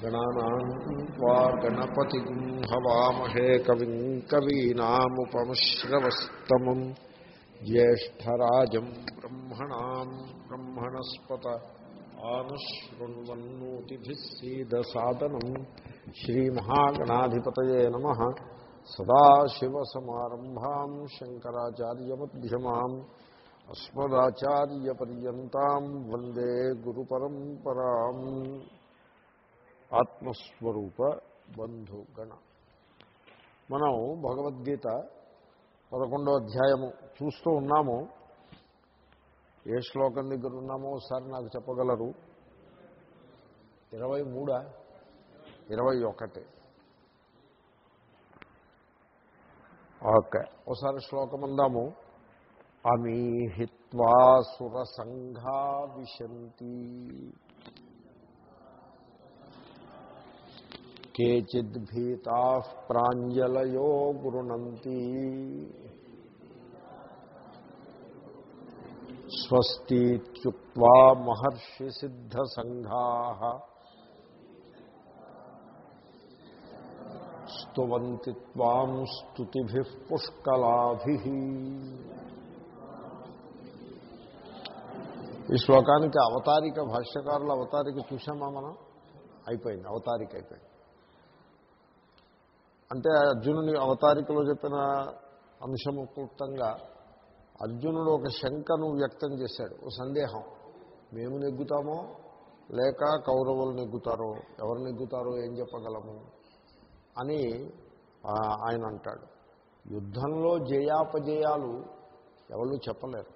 గణానాం త్వా గణపతిం హవామహే కవిం కవీనాముపమశ్రవస్తమం జ్యేష్టరాజం బ్రహ్మణాం బ్రహ్మణస్పత ఆనుశృణ్వన్నోతిభిः సీదసాదనం శ్రీమహాగణాధిపతయే నమ సదాశివసమారంభాం శంకరాచార్యమధ్యమాం అస్మదాచార్యపర్యంతం వందే గురుపరంపరాం ఆత్మస్వరూప బంధుగణ. మనం భగవద్గీత పదకొండో అధ్యాయము చూస్తూ ఉన్నాము. ఏ శ్లోకం దగ్గర ఉన్నామో ఒకసారి నాకు చెప్పగలరు? ఇరవై మూడా? ఇరవై ఒకటి. ఓకే ఒకసారి శ్లోకం అందాము. అమీహిత్వా సురసంఘా విశంతి. కేచిద్భీతా ప్రాంజలయో గృణంతి స్వస్తిక్వా మహర్షి సిద్ధసంఘా స్తువంతి ం స్తుతిభి పుష్కలాభి ఈ శ్లోకానికి అవతారిక భాష్యకారుల అవతారిక చూసామా మనం? అయిపోయింది అవతారిక అయిపోయింది. అంటే అర్జునుని అవతారికలో చెప్పిన అంశము క్లుప్తంగా అర్జునుడు ఒక శంకను వ్యక్తం చేశాడు ఓ సందేహం. మేము నెగ్గుతామో లేక కౌరవులు నెగ్గుతారో ఎవరు నెగ్గుతారో ఏం చెప్పగలము అని ఆయన అంటాడు. యుద్ధంలో జయాపజయాలు ఎవరు చెప్పలేరు.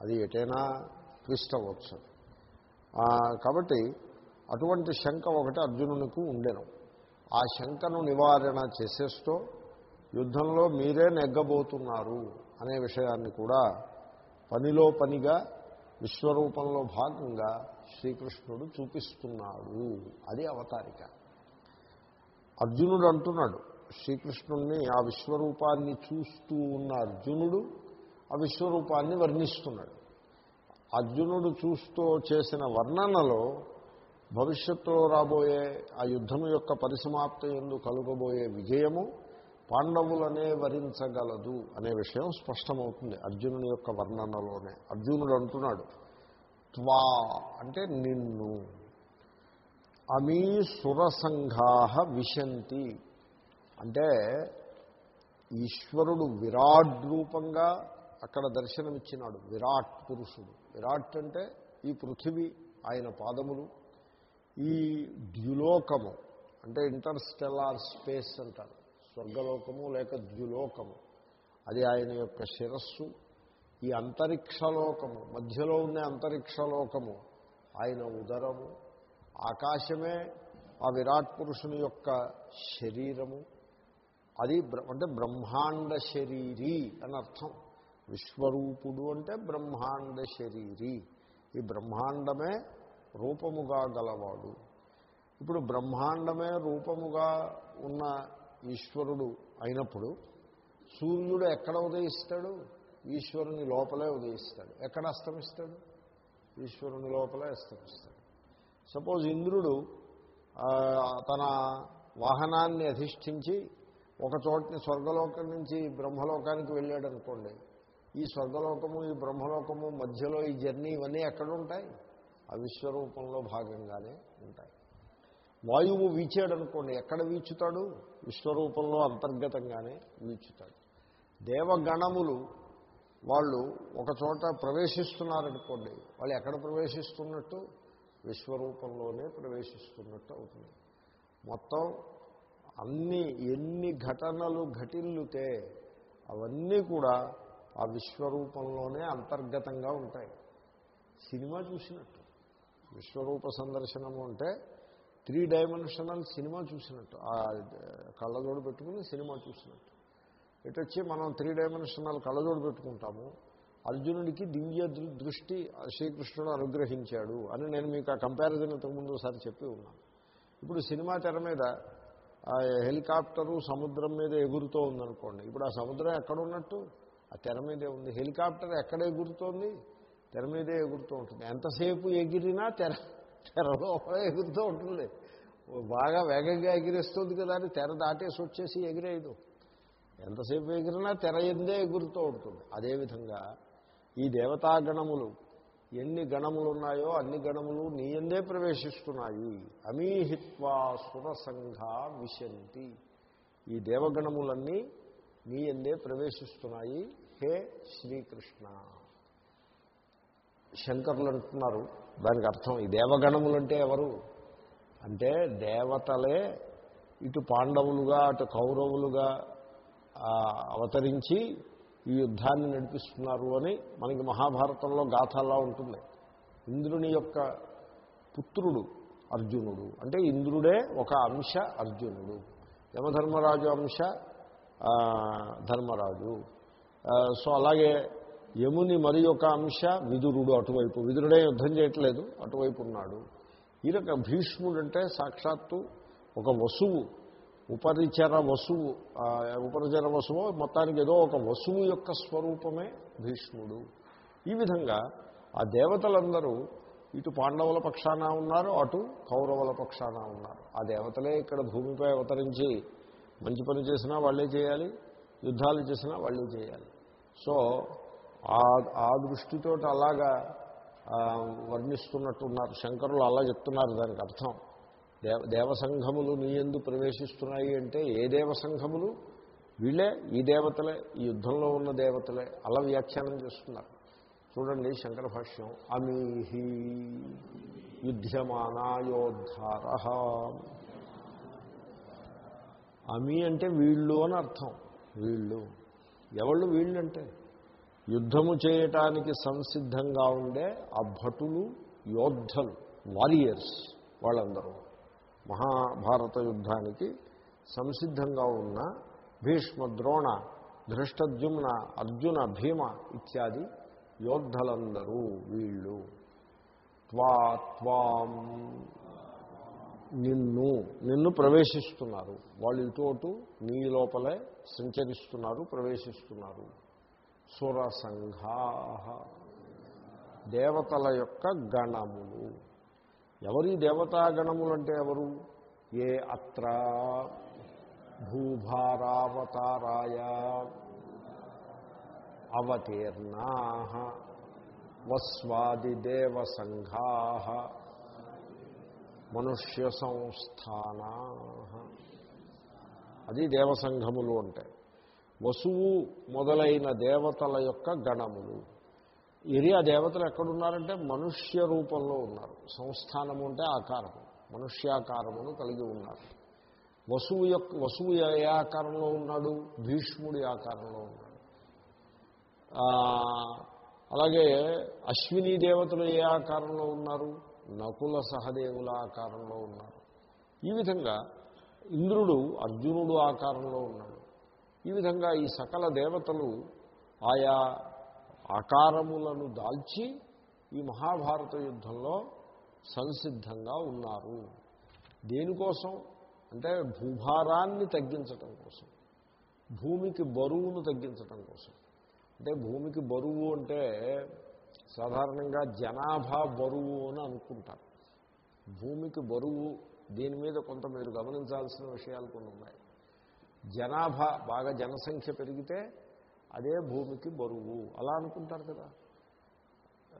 అది ఎటైనా ట్విస్ట్ అవ్వచ్చు. కాబట్టి అటువంటి శంక ఒకటి అర్జునునికి ఉండెను. ఆ శంకను నివారణ చేసేస్తూ యుద్ధంలో మీరే నెగ్గబోతున్నారు అనే విషయాన్ని కూడా పనిలో పనిగా విశ్వరూపంలో భాగంగా శ్రీకృష్ణుడు చూపిస్తున్నాడు. అది అవతారిక. అర్జునుడు అంటున్నాడు శ్రీకృష్ణుణ్ణి ఆ విశ్వరూపాన్ని చూస్తూ ఉన్న అర్జునుడు ఆ విశ్వరూపాన్ని వర్ణిస్తున్నాడు. అర్జునుడు చూస్తూ చేసిన వర్ణనలో భవిష్యత్తులో రాబోయే ఆ యుద్ధము యొక్క పరిసమాప్తి ఎందు కలుగబోయే విజయము పాండవులనే వరించగలదు అనే విషయం స్పష్టమవుతుంది అర్జునుని యొక్క వర్ణనలోనే. అర్జునుడు అంటున్నాడు త్వా అంటే నిన్ను. అమీ సురసంఘా విశంతి. అంటే ఈశ్వరుడు విరాట్ రూపంగా అక్కడ దర్శనమిచ్చినాడు విరాట్ పురుషుడు. విరాట్ అంటే ఈ పృథివీ ఆయన పాదములు. ఈ ద్యులోకము అంటే ఇంటర్స్టెల్లార్ స్పేస్ అంటారు. స్వర్గలోకము లేక ద్యులోకము. అది ఆయన యొక్క శిరస్సు. ఈ అంతరిక్షలోకము మధ్యలో ఉండే అంతరిక్షలోకము ఆయన ఉదరము. ఆకాశమే ఆ విరాట్ పురుషుని యొక్క శరీరము. అది అంటే బ్రహ్మాండ శరీరీ అని అర్థం. విశ్వరూపుడు అంటే బ్రహ్మాండ శరీరీ. ఈ బ్రహ్మాండమే రూపముగా గలవాడు. ఇప్పుడు బ్రహ్మాండమే రూపముగా ఉన్న ఈశ్వరుడు అయినప్పుడు సూర్యుడు ఎక్కడ ఉదయిస్తాడు? ఈశ్వరుని లోపలే ఉదయిస్తాడు. ఎక్కడ అస్తమిస్తాడు? ఈశ్వరుని లోపలే అస్తమిస్తాడు. సపోజ్ ఇంద్రుడు తన వాహనాన్ని అధిష్ఠించి ఒక చోటని స్వర్గలోకం నుంచి బ్రహ్మలోకానికి వెళ్ళాడు అనుకోండి ఈ స్వర్గలోకము ఈ బ్రహ్మలోకము మధ్యలో ఈ జర్నీ ఇవన్నీ ఎక్కడ ఉంటాయి ఆ విశ్వరూపంలో భాగంగానే ఉంటాయి. వాయువు వీచాడనుకోండి ఎక్కడ వీచుతాడు? విశ్వరూపంలో అంతర్గతంగానే వీచుతాడు. దేవగణములు వాళ్ళు ఒకచోట ప్రవేశిస్తున్నారనుకోండి వాళ్ళు ఎక్కడ ప్రవేశిస్తున్నట్టు? విశ్వరూపంలోనే ప్రవేశిస్తున్నట్టు అవుతుంది. మొత్తం అన్ని ఎన్ని ఘటనలు ఘటిల్లుతే అవన్నీ కూడా ఆ విశ్వరూపంలోనే అంతర్గతంగా ఉంటాయి. సినిమా చూసినట్టు. విశ్వరూప సందర్శనము అంటే త్రీ డైమెన్షనల్ సినిమా చూసినట్టు. ఆ కళ్ళజోడు పెట్టుకుని సినిమా చూసినట్టు. ఇటు వచ్చి మనం త్రీ డైమెన్షనల్ కళ్ళజోడు పెట్టుకుంటాము అర్జునుడికి దివ్య దృష్టి శ్రీకృష్ణుడు అనుగ్రహించాడు అని నేను మీకు ఆ కంపారిజన్ ఇంతకుముందు ఒకసారి చెప్పి ఉన్నాను. ఇప్పుడు సినిమా తెర మీద హెలికాప్టరు సముద్రం మీద ఎగురుతూ ఉందనుకోండి. ఇప్పుడు ఆ సముద్రం ఎక్కడ ఉన్నట్టు? ఆ తెర మీదే ఉంది. హెలికాప్టర్ ఎక్కడ ఎగురుతోంది? తెర మీదే ఎగురుతూ ఉంటుంది. ఎంతసేపు ఎగిరినా తెర తెరలో ఎగురుతూ ఉంటుంది బాగా వేగంగా ఎగిరేస్తుంది కదా అని తెర దాటేసి వచ్చేసి ఎగిరేయదు. ఎంతసేపు ఎగిరినా తెర ఎందే ఎగురుతూ ఉంటుంది. అదేవిధంగా ఈ దేవతాగణములు ఎన్ని గణములు ఉన్నాయో అన్ని గణములు నీ ఎందే ప్రవేశిస్తున్నాయి. అమీహిత్వా సురసంఘ విశంతి. ఈ దేవగణములన్నీ నీ ఎందే ప్రవేశిస్తున్నాయి. హే శ్రీకృష్ణ. శంకరులు అంటున్నారు దానికి అర్థం ఈ దేవగణములు అంటే ఎవరు? అంటే దేవతలే ఇటు పాండవులుగా అటు కౌరవులుగా అవతరించి ఈ యుద్ధాన్ని నడిపిస్తున్నారు అని మనకి మహాభారతంలో గాథలా ఉంటుంది. ఇంద్రుని యొక్క పుత్రుడు అర్జునుడు. అంటే ఇంద్రుడే ఒక అంశ అర్జునుడు. యమధర్మరాజు అంశ ధర్మరాజు. సో అలాగే యముని మరి ఒక అంశ విదురుడు అటువైపు. విదురుడే యుద్ధం చేయట్లేదు అటువైపు ఉన్నాడు. ఈ రక భీష్ముడు అంటే సాక్షాత్తు ఒక వసువు ఉపరిచర వసువు. ఉపరిచర వసువు మొత్తానికి ఏదో ఒక వసువు యొక్క స్వరూపమే భీష్ముడు. ఈ విధంగా ఆ దేవతలందరూ ఇటు పాండవుల పక్షాన ఉన్నారు అటు కౌరవుల పక్షాన ఉన్నారు. ఆ దేవతలే ఇక్కడ భూమిపై అవతరించి మంచి పని చేసినా వాళ్ళే చేయాలి యుద్ధాలు చేసినా వాళ్ళే చేయాలి. సో ఆ ఆ దృష్టితో అలాగా వర్ణిస్తున్నట్టున్నారు. శంకరులు అలా చెప్తున్నారు దానికి అర్థం. దేవ దేవసంఘములు నీ ఎందు ప్రవేశిస్తున్నాయి అంటే ఏ దేవసంఘములు? వీళ్ళే ఈ దేవతలే ఈ యుద్ధంలో ఉన్న దేవతలే. అలా వ్యాఖ్యానం చేస్తున్నారు. చూడండి శంకర భాష్యం. అమీహి యుధ్యమానాయోద్ధార. అమీ అంటే వీళ్ళు అని అర్థం. వీళ్ళు. ఎవళ్ళు వీళ్ళంటే? యుద్ధము చేయటానికి సంసిద్ధంగా ఉండే ఆ భటులు యోద్ధలు వారియర్స్ వాళ్ళందరూ మహాభారత యుద్ధానికి సంసిద్ధంగా ఉన్న భీష్మ ద్రోణ ధృష్టద్యుమ్న అర్జున భీమ ఇత్యాది యోద్ధలందరూ వీళ్ళు. త్వా త్వాం నిన్ను నిన్ను ప్రవేశిస్తున్నారు. వాళ్ళు ఇటు నీ లోపలే సంచరిస్తున్నారు ప్రవేశిస్తున్నారు. సురసంఘా. దేవతల యొక్క గణములు. ఎవరి దేవతాగణములు అంటే ఎవరు? ఏ అత్ర భూభారావతారాయ అవతీర్ణా. వస్వాదిదేవసంఘా. మనుష్య సంస్థానా అది దేవసంఘములు ఉంటాయి వసువు మొదలైన దేవతల యొక్క గణములు. ఇది ఆ దేవతలు ఎక్కడున్నారంటే మనుష్య రూపంలో ఉన్నారు. సంస్థానము అంటే ఆకారము మనుష్యాకారమును కలిగి ఉన్నారు. వసువు యొక్క వసువు ఏ ఆకారంలో ఉన్నాడు? భీష్ముడి ఆకారంలో ఉన్నాడు. అలాగే అశ్విని దేవతలు ఏ ఆకారంలో ఉన్నారు? నకుల సహదేవుల ఆకారంలో ఉన్నారు. ఈ విధంగా ఇంద్రుడు అర్జునుడు ఆకారంలో ఉన్నాడు. ఈ విధంగా ఈ సకల దేవతలు ఆయా ఆకారములను దాల్చి ఈ మహాభారత యుద్ధంలో సంసిద్ధంగా ఉన్నారు. దేనికోసం అంటే భూభారాన్ని తగ్గించటం కోసం. భూమికి బరువును తగ్గించటం కోసం. అంటే భూమికి బరువు అంటే సాధారణంగా జనాభా బరువు అని అనుకుంటారు. భూమికి బరువు దీని మీద కొంత మీరు గమనించాల్సిన విషయాలు కొన్ని ఉన్నాయి. జనాభా బాగా జనసంఖ్య పెరిగితే అదే భూమికి బరువు. అలా అనుకుంటారు కదా.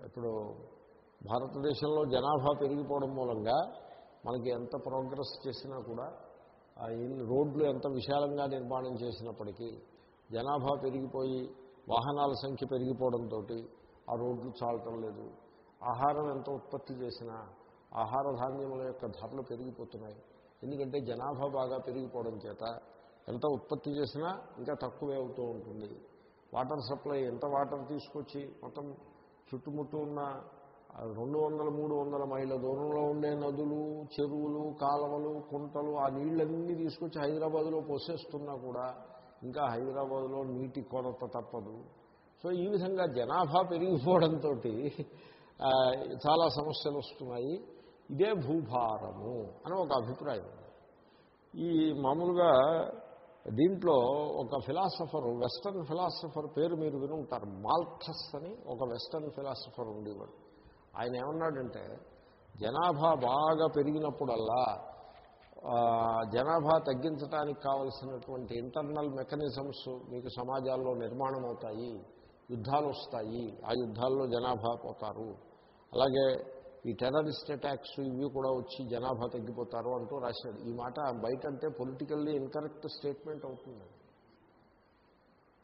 ఇప్పుడు భారతదేశంలో జనాభా పెరిగిపోవడం మూలంగా మనకి ఎంత ప్రోగ్రెస్ చేసినా కూడా రోడ్లు ఎంత విశాలంగా నిర్మాణం చేసినప్పటికీ జనాభా పెరిగిపోయి వాహనాల సంఖ్య పెరిగిపోవడంతో ఆ రోడ్లు చాలటం లేదు. ఆహారం ఎంత ఉత్పత్తి చేసినా ఆహార ధాన్యముల యొక్క ధరలు పెరిగిపోతున్నాయి. ఎందుకంటే జనాభా బాగా పెరిగిపోవడం చేత ఎంత ఉత్పత్తి చేసినా ఇంకా తక్కువే అవుతూ ఉంటుంది. వాటర్ సప్లై ఎంత వాటర్ తీసుకొచ్చి మొత్తం చుట్టుముట్టు ఉన్న రెండు వందల మూడు వందల మైళ్ళ దూరంలో ఉండే నదులు చెరువులు కాలువలు కుంటలు ఆ నీళ్ళన్నీ తీసుకొచ్చి హైదరాబాద్లో పోసేస్తున్నా కూడా ఇంకా హైదరాబాద్లో నీటి కొరత తప్పదు. సో ఈ విధంగా జనాభా పెరిగిపోవడంతో చాలా సమస్యలు వస్తున్నాయి. ఇదే భూభారము అని ఒక అభిప్రాయం. ఈ మామూలుగా దీంట్లో ఒక ఫిలాసఫర్ వెస్టర్న్ ఫిలాసఫర్ పేరు మీరు విని ఉంటారు మాల్థస్ అని ఒక వెస్టర్న్ ఫిలాసఫర్ ఉండేవాడు. ఆయన ఏమన్నాడంటే జనాభా బాగా పెరిగినప్పుడల్లా జనాభా తగ్గించడానికి కావలసినటువంటి ఇంటర్నల్ మెకానిజమ్స్ మీకు సమాజాల్లో నిర్మాణం అవుతాయి యుద్ధాలు వస్తాయి. ఆ యుద్ధాల్లో జనాభా పోతారు. అలాగే ఈ టెర్రరిస్ట్ అటాక్స్ ఇవి కూడా వచ్చి జనాభా తగ్గిపోతారు అంటూ రాశాడు. ఈ మాట బయట అంటే పొలిటికల్లీ ఇన్కరెక్ట్ స్టేట్మెంట్ అవుతుంది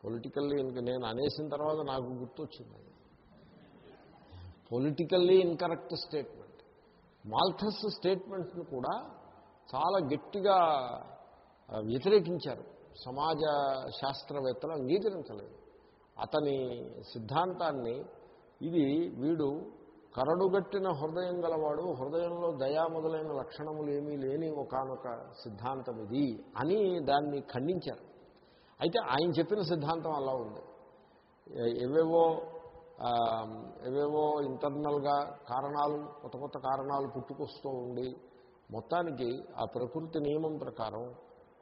పొలిటికల్లీ ఇంక నేను అనేసిన తర్వాత నాకు గుర్తొచ్చింది పొలిటికల్లీ ఇన్కరెక్ట్ స్టేట్మెంట్ మాల్థస్ స్టేట్మెంట్ను కూడా చాలా గట్టిగా వ్యతిరేకించారు. సమాజ శాస్త్రవేత్తలు అంగీకరించలేదు. అతని సిద్ధాంతాన్ని ఇది వీడు కరడుగట్టిన హృదయం గలవాడు హృదయంలో దయా మొదలైన లక్షణములు ఏమీ లేని ఒకనొక సిద్ధాంతం ఇది అని దాన్ని ఖండించారు. అయితే ఆయన చెప్పిన సిద్ధాంతం అలా ఉంది. ఏవేవో ఏవేవో ఇంటర్నల్గా కారణాలు కొత్త కొత్త కారణాలు పుట్టుకొస్తూ ఉండి మొత్తానికి ఆ ప్రకృతి నియమం ప్రకారం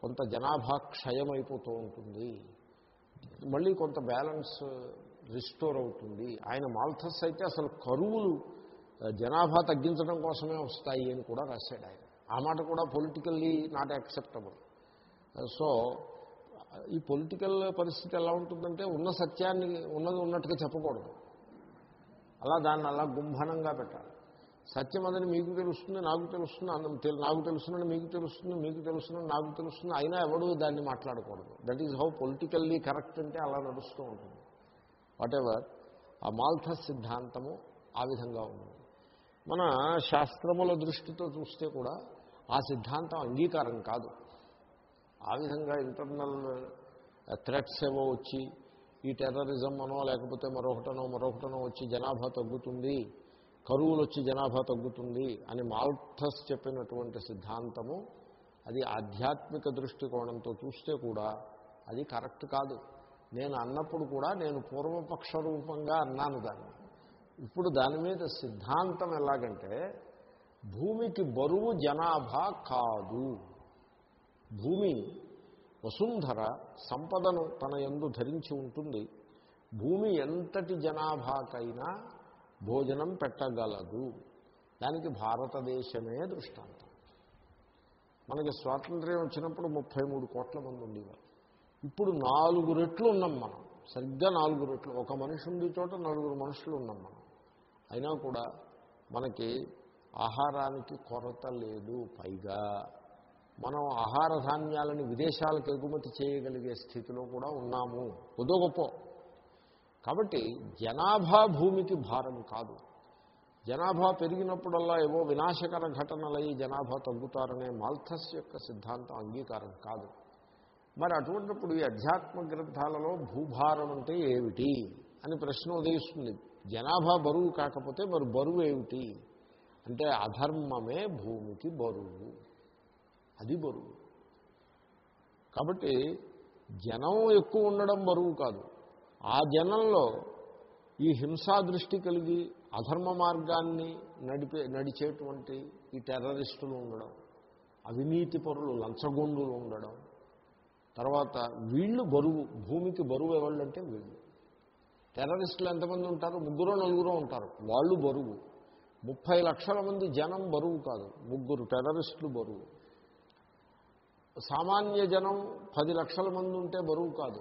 కొంత జనాభా క్షయం అయిపోతూ ఉంటుంది. మళ్ళీ కొంత బ్యాలెన్స్ రిస్టోర్ అవుతుంది. ఆయన మాల్థస్ అయితే అసలు కరువులు జనాభా తగ్గించడం కోసమే వస్తాయి అని కూడా రాశాడు ఆయన. ఆ మాట కూడా పొలిటికల్లీ నాట్ యాక్సెప్టబుల్ సో ఈ పొలిటికల్ పరిస్థితి ఎలా ఉంటుందంటే ఉన్న సత్యాన్ని ఉన్నది ఉన్నట్టుగా చెప్పకూడదు. అలా దాన్ని అలా గుంభనంగా పెట్టాలి. సత్యం అదని మీకు తెలుస్తుంది నాకు తెలుస్తుంది అన్నం తెలు- నాకు తెలుస్తుందని మీకు తెలుస్తుంది మీకు తెలుస్తుందని నాకు తెలుస్తుంది అయినా ఎవడు దాన్ని మాట్లాడకూడదు. That is how politically correct అంటే అలా నడుస్తూ ఉంటుంది. వాటెవర్ ఆ మాల్థస్ సిద్ధాంతము ఆ విధంగా ఉంది మన శాస్త్రముల దృష్టితో చూస్తే కూడా ఆ సిద్ధాంతం అంగీకారం కాదు. ఆ విధంగా ఇంటర్నల్ థ్రెట్స్ ఏవో వచ్చి ఈ టెర్రరిజం అనో లేకపోతే మరొకటనో మరొకటనో వచ్చి జనాభా తగ్గుతుంది కరువులు వచ్చి జనాభా తగ్గుతుంది అని మాల్థస్ చెప్పినటువంటి సిద్ధాంతము అది ఆధ్యాత్మిక దృష్టికోణంతో చూస్తే కూడా అది కరెక్ట్ కాదు. నేను అన్నప్పుడు కూడా నేను పూర్వపక్ష రూపంగా అన్నాను దాన్ని. ఇప్పుడు దాని మీద సిద్ధాంతం ఎలాగంటే భూమికి బరువు జనాభా కాదు. భూమి వసుంధర సంపదను తన యందు ధరించి ఉంటుంది. భూమి ఎంతటి జనాభాకైనా భోజనం పెట్టగలదు. దానికి భారతదేశమే దృష్టాంతం. మనకి స్వాతంత్ర్యం వచ్చినప్పుడు ముప్పై మూడు కోట్ల మంది ఉండేవారు. ఇప్పుడు నాలుగు రెట్లు ఉన్నాం మనం. సరిగ్గా నాలుగు రెట్లు. ఒక మనిషి ఉండే చోట నలుగురు మనుషులు ఉన్నాం మనం. అయినా కూడా మనకి ఆహారానికి కొరత లేదు పైగా. మనం ఆహార ధాన్యాలను విదేశాలకు ఎగుమతి చేయగలిగే స్థితిలో కూడా ఉన్నాము. కొద్దో గొప్ప. కాబట్టి జనాభా భూమికి భారం కాదు. జనాభా పెరిగినప్పుడల్లా ఏవో వినాశకర ఘటనలయ్యి జనాభా తగ్గుతారనే మాల్థస్ యొక్క సిద్ధాంతం అంగీకారం కాదు. మరి అటువంటిప్పుడు ఈ అధ్యాత్మ గ్రంథాలలో భూభారం అంటే ఏమిటి అని ప్రశ్న ఉదయిస్తుంది. జనాభా బరువు కాకపోతే మరి బరువు ఏమిటి? అంటే అధర్మమే భూమికి బరువు. అది బరువు. కాబట్టి జనం ఎక్కువ ఉండడం బరువు కాదు. ఆ జనంలో ఈ హింసా దృష్టి కలిగి అధర్మ మార్గాన్ని నడిపే నడిచేటువంటి ఈ టెర్రరిస్టులు ఉండడం అవినీతి పరులు లంచగొండులు ఉండడం తర్వాత వీళ్ళు బరువు భూమికి బరువు ఎవళ్ళంటే వీళ్ళు. టెర్రరిస్టులు ఎంతమంది ఉంటారు? ముగ్గురు నలుగురు ఉంటారు. వాళ్ళు బరువు. ముప్పై లక్షల మంది జనం బరువు కాదు. ముగ్గురు టెర్రరిస్టులు బరువు. సామాన్య జనం పది లక్షల మంది ఉంటే బరువు కాదు.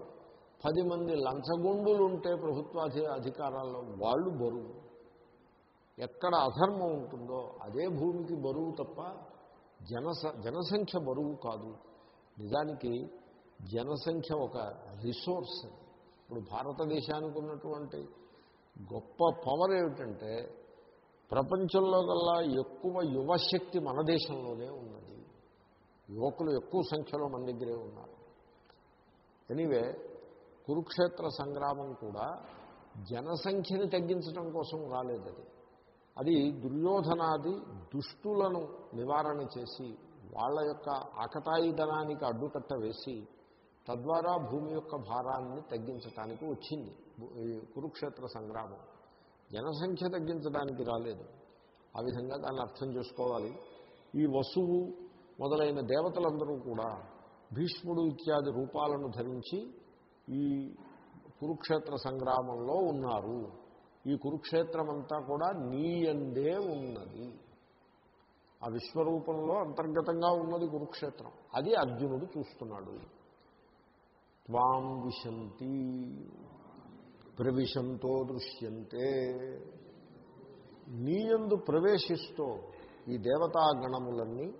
పది మంది లంచగొండులు ఉంటే ప్రభుత్వాధి అధికారాల్లో వాళ్ళు బరువు. ఎక్కడ అధర్మం ఉంటుందో అదే భూమికి బరువు తప్ప జనస జనసంఖ్య బరువు కాదు. నిజానికి జనసంఖ్య ఒక రిసోర్స్. ఇప్పుడు భారతదేశానికి ఉన్నటువంటి గొప్ప పవర్ ఏమిటంటే ప్రపంచంలో కల్లా ఎక్కువ యువశక్తి మన దేశంలోనే ఉన్నది. యువకులు ఎక్కువ సంఖ్యలో మన దగ్గరే ఉన్నారు. ఎనివే కురుక్షేత్ర సంగ్రామం కూడా జనసంఖ్యని తగ్గించడం కోసం రాలేదు అది. అది దుర్యోధనాది దుష్టులను నివారణ చేసి వాళ్ళ యొక్క ఆకతాయిధనానికి అడ్డుకట్ట వేసి తద్వారా భూమి యొక్క భారాన్ని తగ్గించటానికి వచ్చింది. ఈ కురుక్షేత్ర సంగ్రామం. జనసంఖ్య తగ్గించడానికి రాలేదు. ఆ విధంగా దాన్ని అర్థం చేసుకోవాలి. ఈ వసువు మొదలైన దేవతలందరూ కూడా భీష్ముడు ఇత్యాది రూపాలను ధరించి ఈ కురుక్షేత్ర సంగ్రామంలో ఉన్నారు. ఈ కురుక్షేత్రం అంతా కూడా నీయందే ఉన్నది. ఆ విశ్వరూపంలో అంతర్గతంగా ఉన్నది కురుక్షేత్రం. అది అర్జునుడు చూస్తున్నాడు. త్వాం విశంతి ప్రవిశంతో దృశ్యంతే. నీయందు ప్రవేశిస్తూ ఈ దేవతాగణములన్నీ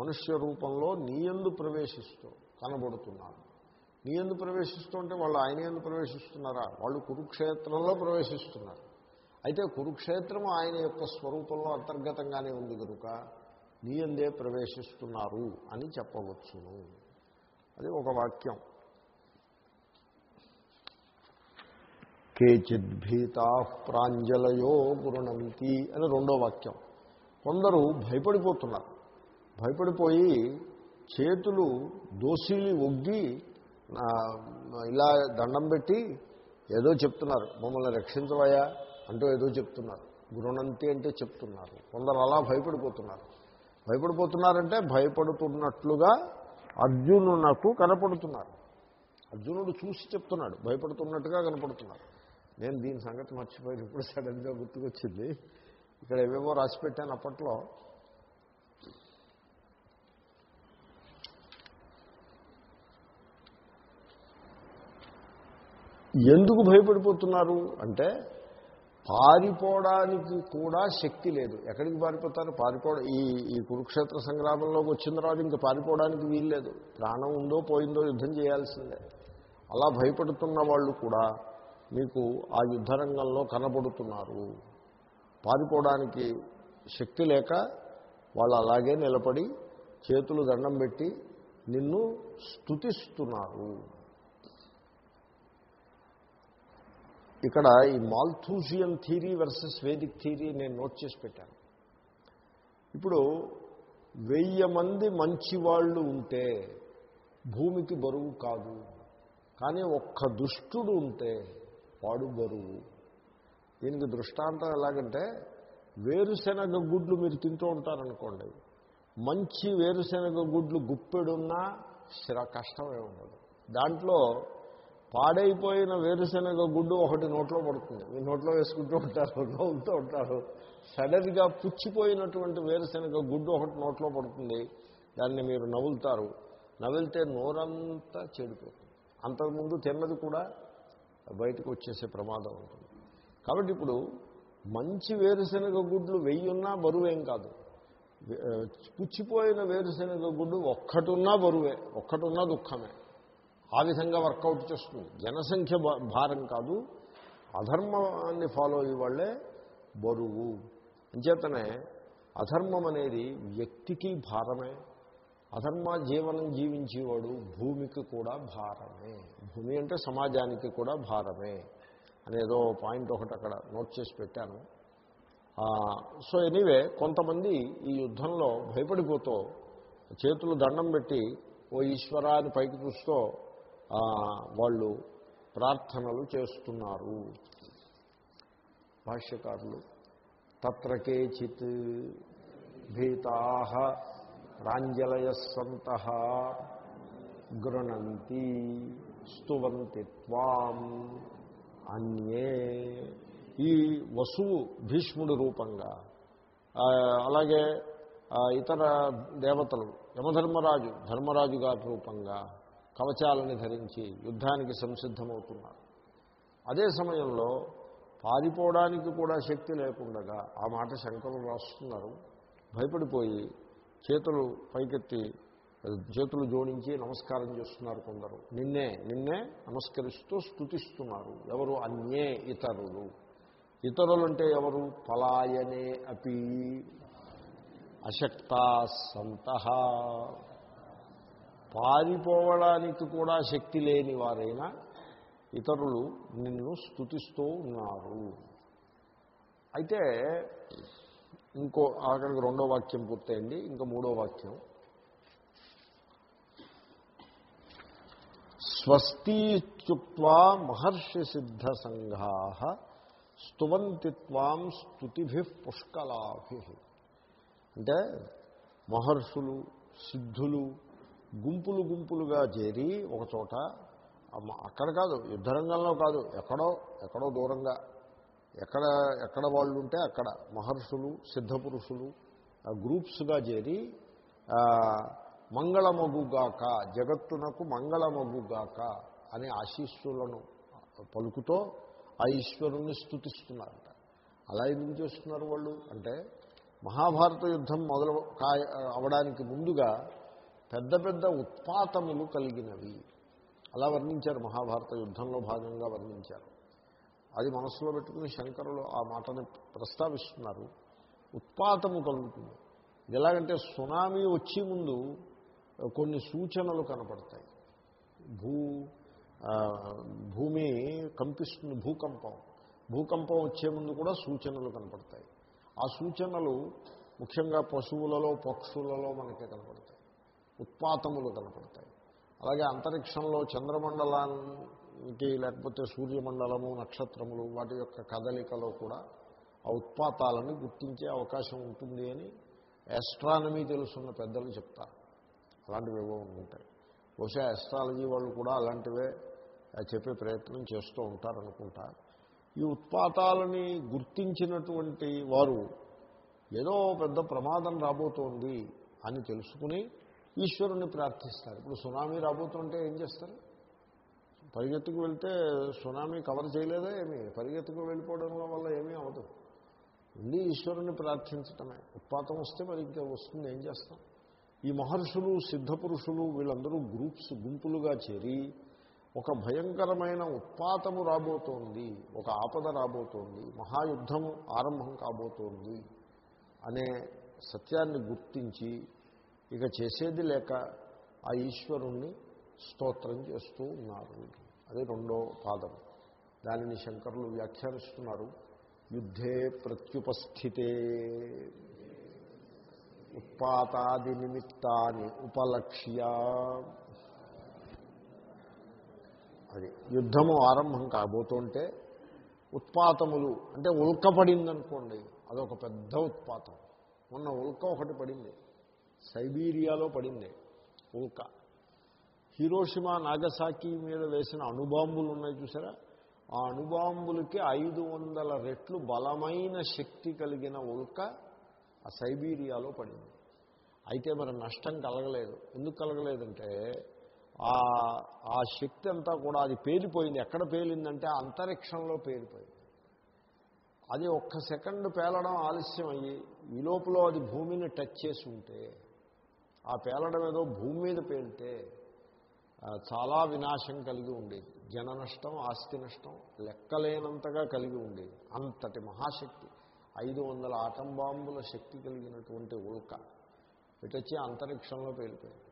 మనుష్య రూపంలో నీయందు ప్రవేశిస్తూ కనబడుతున్నారు నీయందు ప్రవేశిస్తూ అంటే వాళ్ళు ఆయన ఎందు ప్రవేశిస్తున్నారా? వాళ్ళు కురుక్షేత్రంలో ప్రవేశిస్తున్నారు. అయితే కురుక్షేత్రం ఆయన యొక్క స్వరూపంలో అంతర్గతంగానే ఉంది కనుక నీయందే ప్రవేశిస్తున్నారు అని చెప్పవచ్చును. అది ఒక వాక్యం. కేచిద్భీతా ప్రాంజలయో గురుణంతి అని రెండో వాక్యం. కొందరు భయపడిపోతున్నారు. భయపడిపోయి చేతులు దోసిలి ఒగ్గి ఇలా దండం పెట్టి ఏదో చెప్తున్నారు. మమ్మల్ని రక్షించవయా అంటూ ఏదో చెప్తున్నారు. గురుణంతి అంటే చెప్తున్నారు. కొందరు అలా భయపడిపోతున్నారు. భయపడిపోతున్నారంటే భయపడుతున్నట్లుగా అర్జునునకు కనపడుతున్నారు. అర్జునుడు చూసి చెప్తున్నాడు. భయపడుతున్నట్టుగా కనపడుతున్నారు. నేను దీని సంగతి మర్చిపోయి ఇప్పుడు సడన్గా గుర్తుకొచ్చింది. ఇక్కడ ఏవేవో రాసి పెట్టాను అప్పట్లో. ఎందుకు భయపడిపోతున్నారు? అంటే పారిపోవడానికి కూడా శక్తి లేదు. ఎక్కడికి పారిపోతారు? పారిపోవడం ఈ ఈ కురుక్షేత్ర సంగ్రామంలోకి వచ్చిన తర్వాత ఇంకా పారిపోవడానికి వీలు లేదు ప్రాణం ఉందో పోయిందో యుద్ధం చేయాల్సిందే. అలా భయపడుతున్న వాళ్ళు కూడా మీకు ఆ యుద్ధరంగంలో కనబడుతున్నారు. పారిపోవడానికి శక్తి లేక వాళ్ళు అలాగే నిలబడి చేతులు దండం పెట్టి నిన్ను స్తుతిస్తున్నారు. ఇక్కడ ఈ Malthusian theory versus Vedic theory నేను నోట్ చేసి పెట్టాను. ఇప్పుడు వెయ్యి మంది మంచి వాళ్ళు ఉంటే భూమికి బరువు కాదు. కానీ ఒక్క దుష్టుడు ఉంటే పాడు బరువు దీనికి దృష్టాంతం ఎలాగంటే వేరుశెనగ గుడ్లు మీరు తింటూ ఉంటారనుకోండి. మంచి వేరుశెనగ గుడ్లు గుప్పెడున్నా శ్ర కష్టమే ఉండదు. దాంట్లో పాడైపోయిన వేరుశెనగ గుడ్డు ఒకటి నోట్లో పడుతుంది. మీ నోట్లో వేసుకుంటూ ఉంటారు నవ్వుతూ ఉంటారు. సడన్గా పుచ్చిపోయినటువంటి వేరుశెనగ గుడ్డు ఒకటి నోట్లో పడుతుంది. దాన్ని మీరు నవ్వులుతారు నవ్వితే నోరంతా చెడిపోతుంది. అంతకుముందు తిన్నది కూడా బయటకు వచ్చేసే ప్రమాదం ఉంటుంది. కాబట్టి ఇప్పుడు మంచి వేరుశెనగ గుడ్లు వెయ్యున్నా బరువేం కాదు. పుచ్చిపోయిన వేరుశెనగ గుడ్డు ఒక్కటున్నా బరువే ఒక్కటున్నా దుఃఖమే. ఆ విధంగా వర్కౌట్ చేస్తుంది. జనసంఖ్య భా- భారం కాదు. అధర్మాన్ని ఫాలో అయ్యే వాళ్ళే బరువు. అంచేతనే అధర్మం అనేది వ్యక్తికి భారమే. అధర్మ జీవనం జీవించేవాడు భూమికి కూడా భారమే. భూమి అంటే సమాజానికి కూడా భారమే అనేదో పాయింట్ ఒకటి అక్కడ నోట్ చేసి పెట్టాను. సో ఎనీవే కొంతమంది ఈ యుద్ధంలో భయపడిపోతూ చేతులు దండం పెట్టి ఓ ఈశ్వరాన్ని పైకి చూస్తూ వాళ్ళు ప్రార్థనలు చేస్తున్నారు. భాష్యకారులు తత్ర కేచిత్ భీతా ప్రాంజలయ సంత గృణంతి స్తువంతి త్వాం అన్యే. ఈ వసువు భీష్ముడి రూపంగా అలాగే ఇతర దేవతలు యమధర్మరాజు ధర్మరాజు గారి రూపంగా కవచాలని ధరించి యుద్ధానికి సంసిద్ధమవుతున్నారు. అదే సమయంలో పారిపోవడానికి కూడా శక్తి లేకుండగా ఆ మాట శంకరులు రాస్తున్నారు. భయపడిపోయి చేతులు పైకెత్తి చేతులు జోడించి నమస్కారం చేస్తున్నారు కొందరు. నిన్నే నిన్నే నమస్కరిస్తూ స్తుతిస్తున్నారు. ఎవరు? అన్యే ఇతరులు. ఇతరులు అంటే ఎవరు? పలాయనే అపి. అశక్తా సంత. పారిపోవడానికి కూడా శక్తి లేని వారైనా ఇతరులు నిన్ను స్తుతిస్తూ ఉన్నారు. అయితే ఇంకో అక్కడికి రెండో వాక్యం పూర్తయింది. ఇంకా మూడో వాక్యం. స్వస్తిత్యుక్వా మహర్షి సిద్ధ సంఘా స్తువంతి త్వాం స్తుతిభి పుష్కలాభి. అంటే మహర్షులు సిద్ధులు గుంపులు గుంపులుగా చేరి ఒకచోట అక్కడ కాదు యుద్ధరంగంలో కాదు ఎక్కడో ఎక్కడో దూరంగా ఎక్కడ ఎక్కడ వాళ్ళు ఉంటే అక్కడ మహర్షులు సిద్ధపురుషులు గ్రూప్స్గా చేరి మంగళమగుగాక జగత్తునకు మంగళమగుగాక అనే ఆశీస్సులను పలుకుతో ఆ ఈశ్వరుణ్ణి స్థుతిస్తున్నారట అలా ఎందుకు చేస్తున్నారు వాళ్ళు? అంటే మహాభారత యుద్ధం మొదలు కాయ అవడానికి ముందుగా పెద్ద పెద్ద ఉత్పాతములు కలిగినవి. అలా వర్ణించారు మహాభారత యుద్ధంలో భాగంగా వర్ణించారు. అది మనసులో పెట్టుకుని శంకరులు ఆ మాటని ప్రస్తావిస్తున్నారు. ఉత్పాతము కలుగుతుంది. ఎలాగంటే సునామీ వచ్చే ముందు కొన్ని సూచనలు కనపడతాయి. భూ భూమి కంపిస్తుంది భూకంపం. భూకంపం వచ్చే ముందు కూడా సూచనలు కనపడతాయి. ఆ సూచనలు ముఖ్యంగా పశువులలో పక్షులలో మనకి కనపడతాయి. ఉత్పాతములు కనపడతాయి. అలాగే అంతరిక్షంలో చంద్రమండలానికి లేకపోతే సూర్యమండలము నక్షత్రములు వాటి యొక్క కదలికలో కూడా ఆ ఉత్పాతాలను గుర్తించే అవకాశం ఉంటుంది అని యాస్ట్రానమీ తెలుసున్న పెద్దలు చెప్తారు. అలాంటివి ఏవో ఉంటాయి. బహుశా ఎస్ట్రాలజీ వాళ్ళు కూడా అలాంటివే చెప్పే ప్రయత్నం చేస్తూ ఉంటారనుకుంటా. ఈ ఉత్పాతాలని గుర్తించినటువంటి వారు ఏదో పెద్ద ప్రమాదం రాబోతోంది అని తెలుసుకుని ఈశ్వరుణ్ణి ప్రార్థిస్తారు. ఇప్పుడు సునామీ రాబోతుంటే ఏం చేస్తారు? పరిగెత్తుకు వెళ్తే సునామీ కవర్ చేయలేదా ఏమీ? పరిగెత్తుకు వెళ్ళిపోవడం వల్ల ఏమీ అవ్వదు. ఉండి ఈశ్వరుని ప్రార్థించటమే. ఉత్పాతం వస్తే మరి ఇంకా వస్తుంది ఏం చేస్తాం? ఈ మహర్షులు సిద్ధపురుషులు వీళ్ళందరూ గ్రూప్స్ గుంపులుగా చేరి ఒక భయంకరమైన ఉత్పాతము రాబోతోంది ఒక ఆపద రాబోతోంది మహాయుద్ధము ఆరంభం కాబోతోంది అనే సత్యాన్ని గుర్తించి ఇక చేసేది లేక ఆ ఈశ్వరుణ్ణి స్తోత్రం చేస్తూ ఉన్నారు. అది రెండో పాదం. దానిని శంకరులు వ్యాఖ్యానిస్తున్నారు. యుద్ధే ప్రత్యుపస్థితే. ఉత్పాతాది నిమిత్తాన్ని ఉపలక్ష్య. అది యుద్ధము ఆరంభం కాబోతుంటే ఉత్పాతములు అంటే ఉల్క పడిందనుకోండి అదొక పెద్ద ఉత్పాతం. మొన్న ఉల్క ఒకటి పడింది సైబీరియాలో పడింది ఉల్క. హీరోషిమా నాగసాకి మీద వేసిన అణుబాంబులు ఉన్నాయి చూసారా? ఆ అణుబాంబులకి ఐదు వందల రెట్లు బలమైన శక్తి కలిగిన ఉల్క ఆ సైబీరియాలో పడింది. అయితే మరి నష్టం కలగలేదు. ఎందుకు కలగలేదంటే ఆ ఆ శక్తి అంతా కూడా అది పేలిపోయింది. ఎక్కడ పేలిందంటే అంతరిక్షంలో పేలిపోయింది. అది ఒక్క సెకండ్ పేలడం ఆలస్యం అయ్యి ఈ లోపల అది భూమిని టచ్ చేసి ఉంటే ఆ పేలడం ఏదో భూమి మీద పేలితే చాలా వినాశం కలిగి ఉండేది. జన నష్టం ఆస్తి నష్టం లెక్కలేనంతగా కలిగి ఉండేది. అంతటి మహాశక్తి. ఐదు వందల ఆటం బాంబుల శక్తి కలిగినటువంటి ఉల్క. ఇటొచ్చి అంతరిక్షంలో పేలిపోయింది.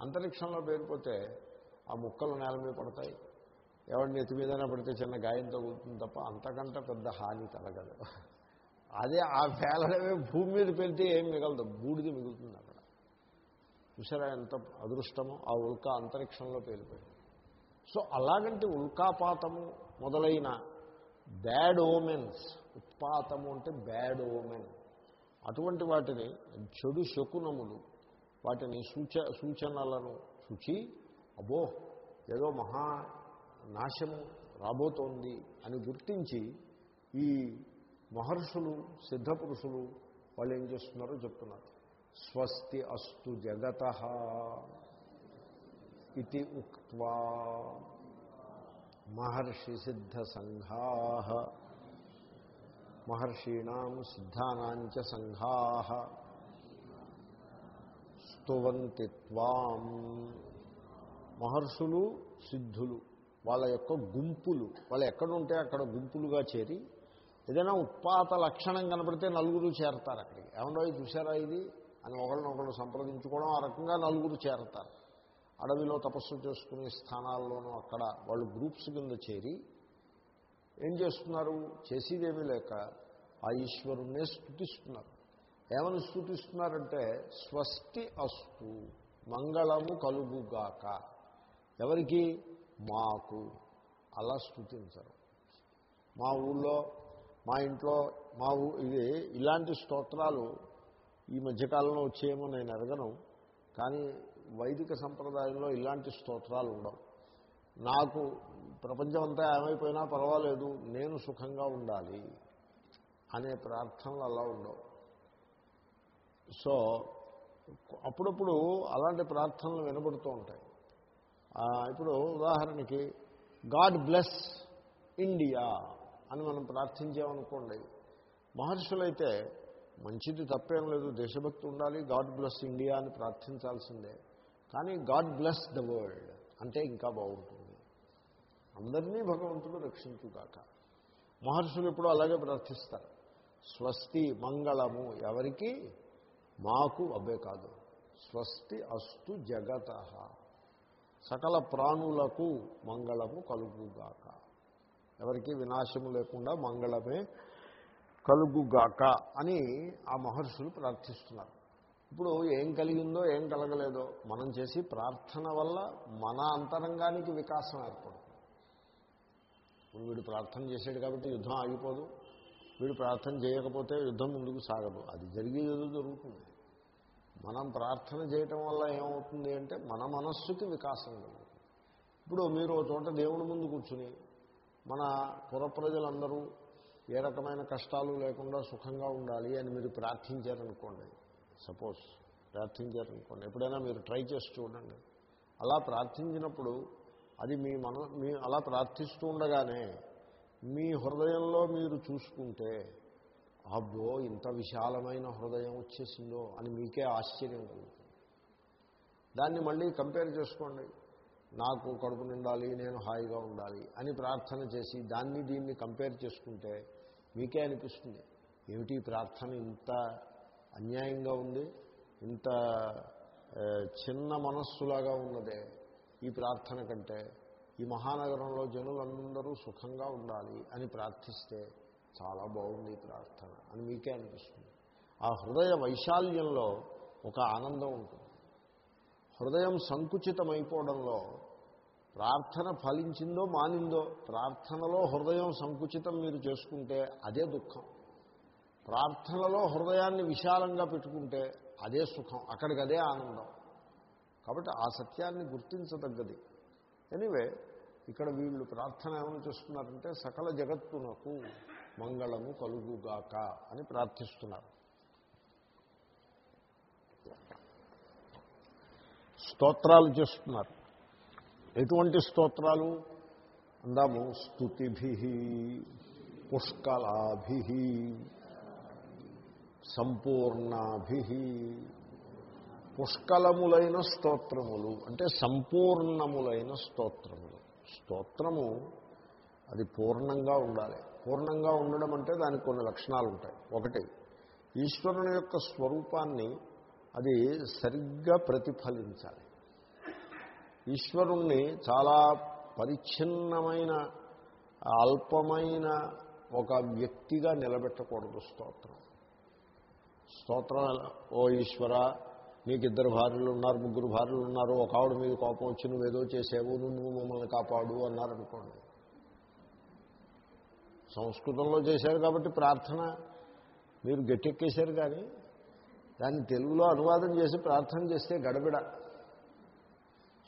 అంతరిక్షంలో పేలిపోతే ఆ ముక్కలు నేల మీద పడతాయి. ఎవరిని నెత్తి మీదైనా పడితే చిన్న గాయం తగులుతుంది తప్ప అంతకంటే పెద్ద హాని కలగదు. అదే ఆ పేలడమే భూమి మీద పెడితే ఏం మిగలదు. బూడిద మిగులుతుంది అక్కడ. చూసారా ఎంత అదృష్టమో? ఆ ఉల్క అంతరిక్షంలో పేలిపోయింది. సో అలాగంటే ఉల్కాపాతము మొదలైన బ్యాడ్ ఓమెన్స్ ఉత్పాతము అంటే బ్యాడ్ ఓమెన్. అటువంటి వాటిని చెడు శకునములు వాటిని సూచ సూచనలను చూచి అబో ఏదో మహా నాశము రాబోతోంది అని గుర్తించి ఈ మహర్షులు సిద్ధపురుషులు వాళ్ళు ఏం చేస్తున్నారో చెప్తున్నారు. స్వస్తి అస్తు జగత ఇది ఉక్వా మహర్షి సిద్ధ సంఘా మహర్షీణం సిద్ధానాంచ సంఘా స్తువంతి త్వాం. మహర్షులు సిద్ధులు వాళ్ళ యొక్క గుంపులు వాళ్ళు ఎక్కడుంటే అక్కడ గుంపులుగా చేరి ఏదైనా ఉత్పాత లక్షణం కనపడితే నలుగురు చేరతారు అక్కడికి. ఏమన్నా చూసారా ఇది? అని ఒకరినొకరు సంప్రదించుకోవడం ఆ రకంగా నలుగురు చేరతారు. అడవిలో తపస్సు చేసుకునే స్థానాల్లోనూ అక్కడ వాళ్ళు గ్రూప్స్ కింద చేరి ఏం చేస్తున్నారు? చేసేదేమీ లేక ఆ ఈశ్వరుణ్ణే స్థుతిస్తున్నారు ఏమని స్థుతిస్తున్నారంటే స్వస్తి అస్తు మంగళము కలుగుగాక. ఎవరికి? మాకు. అలా స్థుతించరు మా ఊళ్ళో మా ఇంట్లో మా ఊ ఇది ఇలాంటి స్తోత్రాలు ఈ మధ్యకాలంలో వచ్చేమో నేను ఎరగను. కానీ వైదిక సంప్రదాయంలో ఇలాంటి స్తోత్రాలు ఉండవు. నాకు ప్రపంచం అంతా ఏమైపోయినా పర్వాలేదు నేను సుఖంగా ఉండాలి అనే ప్రార్థనలు అలా ఉండవు. సో అప్పుడప్పుడు అలాంటి ప్రార్థనలు వినబడుతూ ఉంటాయి. ఇప్పుడు ఉదాహరణకి గాడ్ బ్లెస్ ఇండియా అని మనం ప్రార్థించామనుకోండి మహర్షులైతే మంచిది తప్పేం లేదు దేశభక్తి ఉండాలి గాడ్ బ్లెస్ ఇండియా అని ప్రార్థించాల్సిందే. కానీ గాడ్ బ్లెస్ ద వరల్డ్ అంటే ఇంకా బాగుంటుంది. అందరినీ భగవంతుడు రక్షించుగాక. మహర్షులు ఇప్పుడు అలాగే ప్రార్థిస్తారు. స్వస్తి మంగళము ఎవరికి? మాకు అబ్బే కాదు. స్వస్తి అస్తు జగత. సకల ప్రాణులకు మంగళము కలుగుగాక. ఎవరికి? వినాశము లేకుండా మంగళమే కలుగుగాక అని ఆ మహర్షులు ప్రార్థిస్తున్నారు. ఇప్పుడు ఏం కలిగిందో ఏం కలగలేదో మనం చేసి ప్రార్థన వల్ల మన అంతరంగానికి వికాసం ఏర్పడుతుంది. ఇప్పుడు వీడు ప్రార్థన చేశాడు కాబట్టి యుద్ధం ఆగిపోదు. వీడు ప్రార్థన చేయకపోతే యుద్ధం ముందుకు సాగదు. అది జరిగేది జరుగుతుంది. మనం ప్రార్థన చేయటం వల్ల ఏమవుతుంది అంటే మన మనస్సుకి వికాసం కలుగుతుంది. ఇప్పుడు మీరు ఓ చోట దేవుడి ముందు కూర్చుని మన పుర ప్రజలందరూ ఏ రకమైన కష్టాలు లేకుండా సుఖంగా ఉండాలి అని మీరు ప్రార్థించారనుకోండి సపోజ్ ప్రార్థించారనుకోండి ఎప్పుడైనా మీరు ట్రై చేసి చూడండి. అలా ప్రార్థించినప్పుడు అది మీ మన మీ అలా ప్రార్థిస్తూ ఉండగానే మీ హృదయంలో మీరు చూసుకుంటే అబ్బో ఇంత విశాలమైన హృదయం వచ్చేసిందో అని మీకే ఆశ్చర్యం కలుగుతుంది. దాన్ని మళ్ళీ కంపేర్ చేసుకోండి. నాకు కడుపు నిండాలి నేను హాయిగా ఉండాలి అని ప్రార్థన చేసి దాన్ని దీన్ని కంపేర్ చేసుకుంటే మీకే అనిపిస్తుంది. ఏమిటి ప్రార్థన? ఇంత అన్యాయంగా ఉంది ఇంత చిన్న మనస్సులాగా ఉన్నదే. ఈ ప్రార్థన కంటే ఈ మహానగరంలో జనులందరూ సుఖంగా ఉండాలి అని ప్రార్థిస్తే చాలా బాగుంది ప్రార్థన అని మీకే అనిపిస్తుంది. ఆ హృదయ వైశాల్యంలో ఒక ఆనందం ఉంటుంది. హృదయం సంకుచితమైపోవడంలో ప్రార్థన ఫలించిందో మానిందో ప్రార్థనలో హృదయం సంకుచితం మీరు చేసుకుంటే అదే దుఃఖం. ప్రార్థనలో హృదయాన్ని విశాలంగా పెట్టుకుంటే అదే సుఖం అక్కడికి అదే ఆనందం. కాబట్టి ఆ సత్యాన్ని గుర్తించదగ్గది. ఎనివే ఇక్కడ వీళ్ళు ప్రార్థన ఏమని చేస్తున్నారంటే సకల జగత్తునకు మంగళము కలుగుగాక అని ప్రార్థిస్తున్నారు. స్తోత్రాలు చేస్తున్నారు. ఎటువంటి స్తోత్రాలు? అందాము స్తుతిభి పుష్కలాభి సంపూర్ణాభి పుష్కలములైన స్తోత్రములు అంటే సంపూర్ణములైన స్తోత్రములు. స్తోత్రము అది పూర్ణంగా ఉండాలి. పూర్ణంగా ఉండడం అంటే దానికి కొన్ని లక్షణాలు ఉంటాయి ఒకటి ఈశ్వరుని యొక్క స్వరూపాన్ని అది సరిగ్గా ప్రతిఫలించాలి. ఈశ్వరుణ్ణి చాలా పరిచ్ఛిన్నమైన అల్పమైన ఒక వ్యక్తిగా నిలబెట్టకూడదు స్తోత్రం. స్తోత్రం ఓ ఈశ్వర నీకు ఇద్దరు భార్యలు ఉన్నారు ముగ్గురు భార్యలు ఉన్నారు ఒక ఆవిడ మీద కోపం వచ్చి నువ్వేదో చేసావు నువ్వు మమ్మల్ని కాపాడు అన్నారనుకోండి. సంస్కృతంలో చేశారు కాబట్టి ప్రార్థన మీరు గట్టెక్కేశారు కానీ దాన్ని తెలుగులో అనువాదం చేసి ప్రార్థన చేస్తే గడబిడ.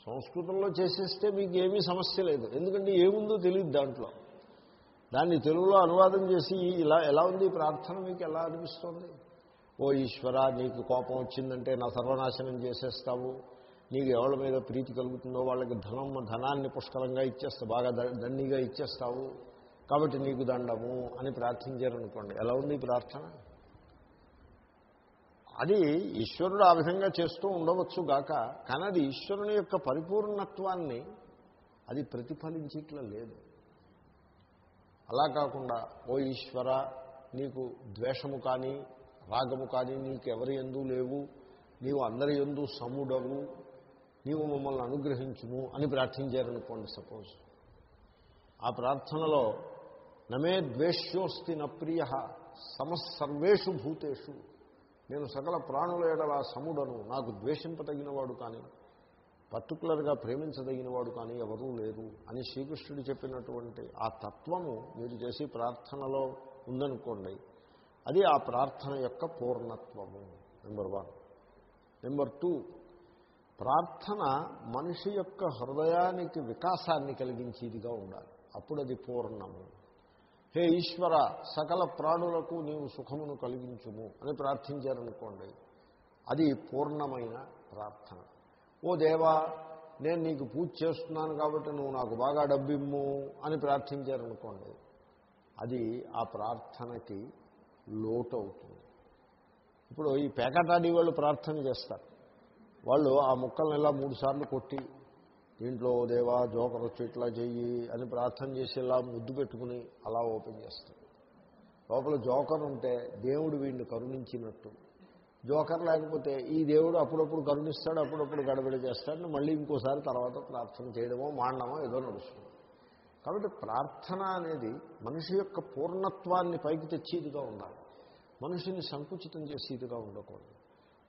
సంస్కృతంలో చేసేస్తే మీకు ఏమీ సమస్య లేదు. ఎందుకంటే ఏముందో తెలియదు దాంట్లో. దాన్ని తెలుగులో అనువాదం చేసి ఇలా ఎలా ఉంది ప్రార్థన? మీకు ఎలా అనిపిస్తుంది? ఓ ఈశ్వర నీకు కోపం వచ్చిందంటే నా సర్వనాశనం చేసేస్తావు. నీకు ఎవరి మీద ప్రీతి కలుగుతుందో వాళ్ళకి ధనం ధనాన్ని పుష్కలంగా ఇచ్చేస్తావు బాగా దండిగా ఇచ్చేస్తావు. కాబట్టి నీకు దండము అని ప్రార్థించారనుకోండి. ఎలా ఉంది ఈ ప్రార్థన? అది ఈశ్వరుడు ఆ విధంగా చేస్తూ ఉండవచ్చు గాక కానీ అది ఈశ్వరుని యొక్క పరిపూర్ణత్వాన్ని అది ప్రతిఫలించిట్లా లేదు. అలా కాకుండా ఓ ఈశ్వర నీకు ద్వేషము కానీ రాగము కానీ నీకెవరి ఎందు లేవు నీవు అందరి ఎందు సముడవు నీవు మమ్మల్ని అనుగ్రహించుము అని ప్రార్థించారనుకోండి సపోజ్. ఆ ప్రార్థనలో నమే ద్వేష్యోస్తి న ప్రియ సమస్సర్వేషు భూతేషు. నేను సకల ప్రాణుల ఎడల సముడను నాకు ద్వేషింపదగినవాడు కానీ పర్టికులర్గా ప్రేమించదగినవాడు కానీ ఎవరూ లేరు అని శ్రీకృష్ణుడు చెప్పినటువంటి ఆ తత్వము మీరు చేసి ప్రార్థనలో ఉందనుకోండి అది ఆ ప్రార్థన యొక్క పూర్ణత్వము నెంబర్ వన్. నెంబర్ టూ ప్రార్థన మనిషి యొక్క హృదయానికి వికాసాన్ని కలిగించేదిగా ఉండాలి. అప్పుడు అది పూర్ణము. హే ఈశ్వర సకల ప్రాణులకు నీవు సుఖమును కలిగించుము అని ప్రార్థించారనుకోండి అది పూర్ణమైన ప్రార్థన. ఓ దేవా నేను నీకు పూజ చేస్తున్నాను కాబట్టి నువ్వు నాకు బాగా డబ్బిమ్ము అని ప్రార్థించారనుకోండి అది ఆ ప్రార్థనకి లోటు అవుతుంది ఇప్పుడు ఈ పేకటాడి వాళ్ళు ప్రార్థన చేస్తారు. వాళ్ళు ఆ ముక్కల్ని ఇలా మూడుసార్లు కొట్టి దీంట్లో దేవా జోకర్ వచ్చి ఇట్లా చెయ్యి అని ప్రార్థన చేసి ఇలా ముద్దు పెట్టుకుని అలా ఓపెన్ చేస్తారు. లోపల జోకర్ ఉంటే దేవుడు వీడిని కరుణించినట్టు. జోకర్ లేకపోతే ఈ దేవుడు అప్పుడప్పుడు కరుణిస్తాడు అప్పుడప్పుడు గడబడి చేస్తాడు మళ్ళీ ఇంకోసారి తర్వాత ప్రార్థన చేయడమో మాండమో ఏదో నడుస్తుంది. కాబట్టి ప్రార్థన అనేది మనిషి యొక్క పూర్ణత్వాన్ని పైకి తెచ్చేదిగా ఉండాలి. మనిషిని సంకుచితం చేసేదిగా ఉండకూడదు.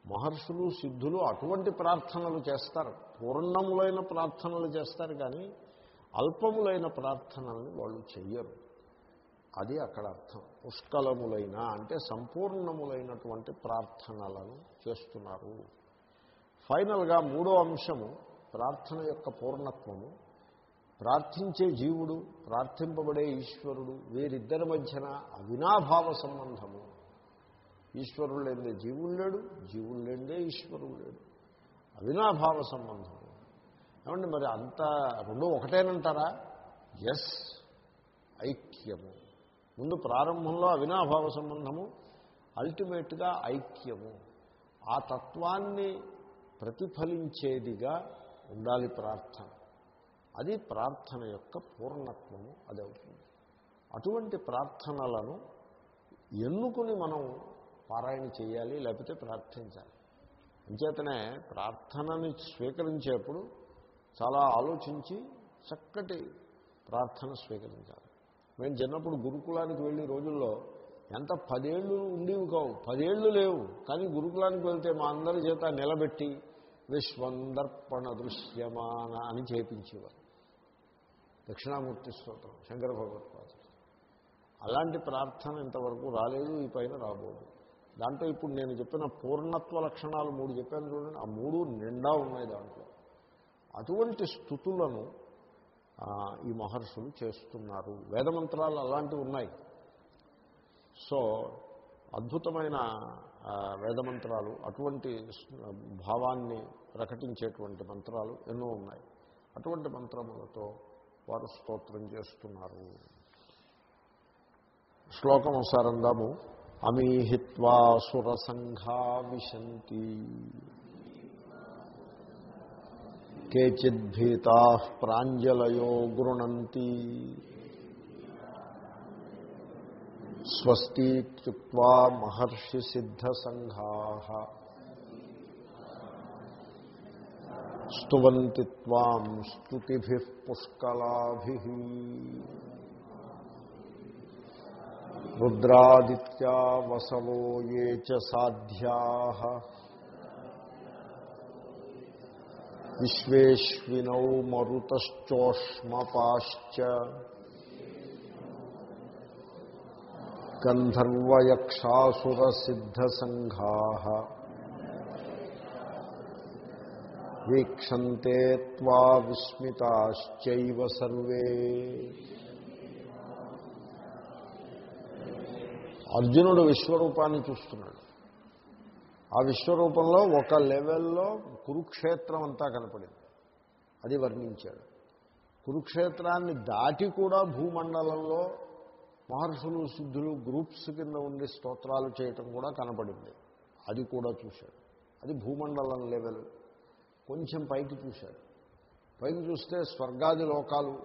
మహర్షులు సిద్ధులు అటువంటి ప్రార్థనలు చేస్తారు. పూర్ణములైన ప్రార్థనలు చేస్తారు కానీ అల్పములైన ప్రార్థనల్ని వాళ్ళు చెయ్యరు. అది అక్కడ అర్థం. పుష్కలములైన అంటే సంపూర్ణములైనటువంటి ప్రార్థనలను చేస్తున్నారు. ఫైనల్గా మూడో అంశము ప్రార్థన యొక్క పూర్ణత్వము. ప్రార్థించే జీవుడు ప్రార్థింపబడే ఈశ్వరుడు వీరిద్దరి మధ్యన అవినాభావ సంబంధము. ఈశ్వరుడు లేదే జీవుడు లేడు జీవుడు లేదే ఈశ్వరుడు లేడు. అవినాభావ సంబంధము. ఏమండి మరి అంత రెండు ఒకటేనంటారా? ఎస్ ఐక్యము. ముందు ప్రారంభంలో అవినాభావ సంబంధము అల్టిమేట్గా ఐక్యము. ఆ తత్వాన్ని ప్రతిఫలించేదిగా ఉండాలి ప్రార్థన. అది ప్రార్థన యొక్క పూర్ణత్వము అది అవుతుంది. అటువంటి ప్రార్థనలను ఎన్నుకుని మనం పారాయణ చేయాలి లేకపోతే ప్రార్థించాలి. అంచేతనే ప్రార్థనని స్వీకరించేప్పుడు చాలా ఆలోచించి చక్కటి ప్రార్థన స్వీకరించాలి. మేము చిన్నప్పుడు గురుకులానికి వెళ్ళే రోజుల్లో ఎంత పదేళ్ళు ఉండేవి కావు పదేళ్ళు లేవు. కానీ గురుకులానికి వెళ్తే మా అందరి చేత నిలబెట్టి విశ్వందర్పణ దృశ్యమాన అని చేపించేవారు. దక్షిణామూర్తి స్తోత్రం శంకర భగవత్పాదులు అలాంటి ప్రార్థన ఇంతవరకు రాలేదు ఈ పైన రాబోదు దాంట్లో ఇప్పుడు నేను చెప్పిన పూర్ణత్వ లక్షణాలు మూడు చెప్పాను చూడండి ఆ మూడు నిండా ఉన్నాయి దాంట్లో. అటువంటి స్థుతులను ఈ మహర్షులు చేస్తున్నారు. వేదమంత్రాలు అలాంటివి ఉన్నాయి. సో అద్భుతమైన వేదమంత్రాలు అటువంటి భావాన్ని ప్రకటించేటువంటి మంత్రాలు ఎన్నో ఉన్నాయి. అటువంటి మంత్రములతో వారు స్తోత్రం చేస్తున్నారు. శ్లోకం ఒకసారందాము అమీహిత్వా సురసంఘా విశంతి. కేచిద్భీతా ప్రాంజలయో గృణంతి. స్వస్తిక్వా మహర్షి సిద్ధసంఘా స్తువంతి త్వాం స్తుతిభి పుష్కలాభి రుద్రాదిత్యా వసవో ఏ చ సాధ్యా విశ్వేశ్వినౌ మరుతశ్చోష్మపాశ్చ వీక్షంతే త్వా విస్మితాశ్చైవ సర్వే. అర్జునుడు విశ్వరూపాన్ని చూస్తున్నాడు. ఆ విశ్వరూపంలో ఒక లెవెల్లో కురుక్షేత్రం అంతా కనపడింది. అది వర్ణించాడు. కురుక్షేత్రాన్ని దాటి కూడా భూమండలంలో మహర్షులు సిద్ధులు గ్రూప్స్ కింద ఉండి స్తోత్రాలు చేయటం కూడా కనపడింది. అది కూడా చూశాడు. అది భూమండలం లెవెల్. కొంచెం పైకి చూశాడు. పైకి చూస్తే స్వర్గాది లోకాలు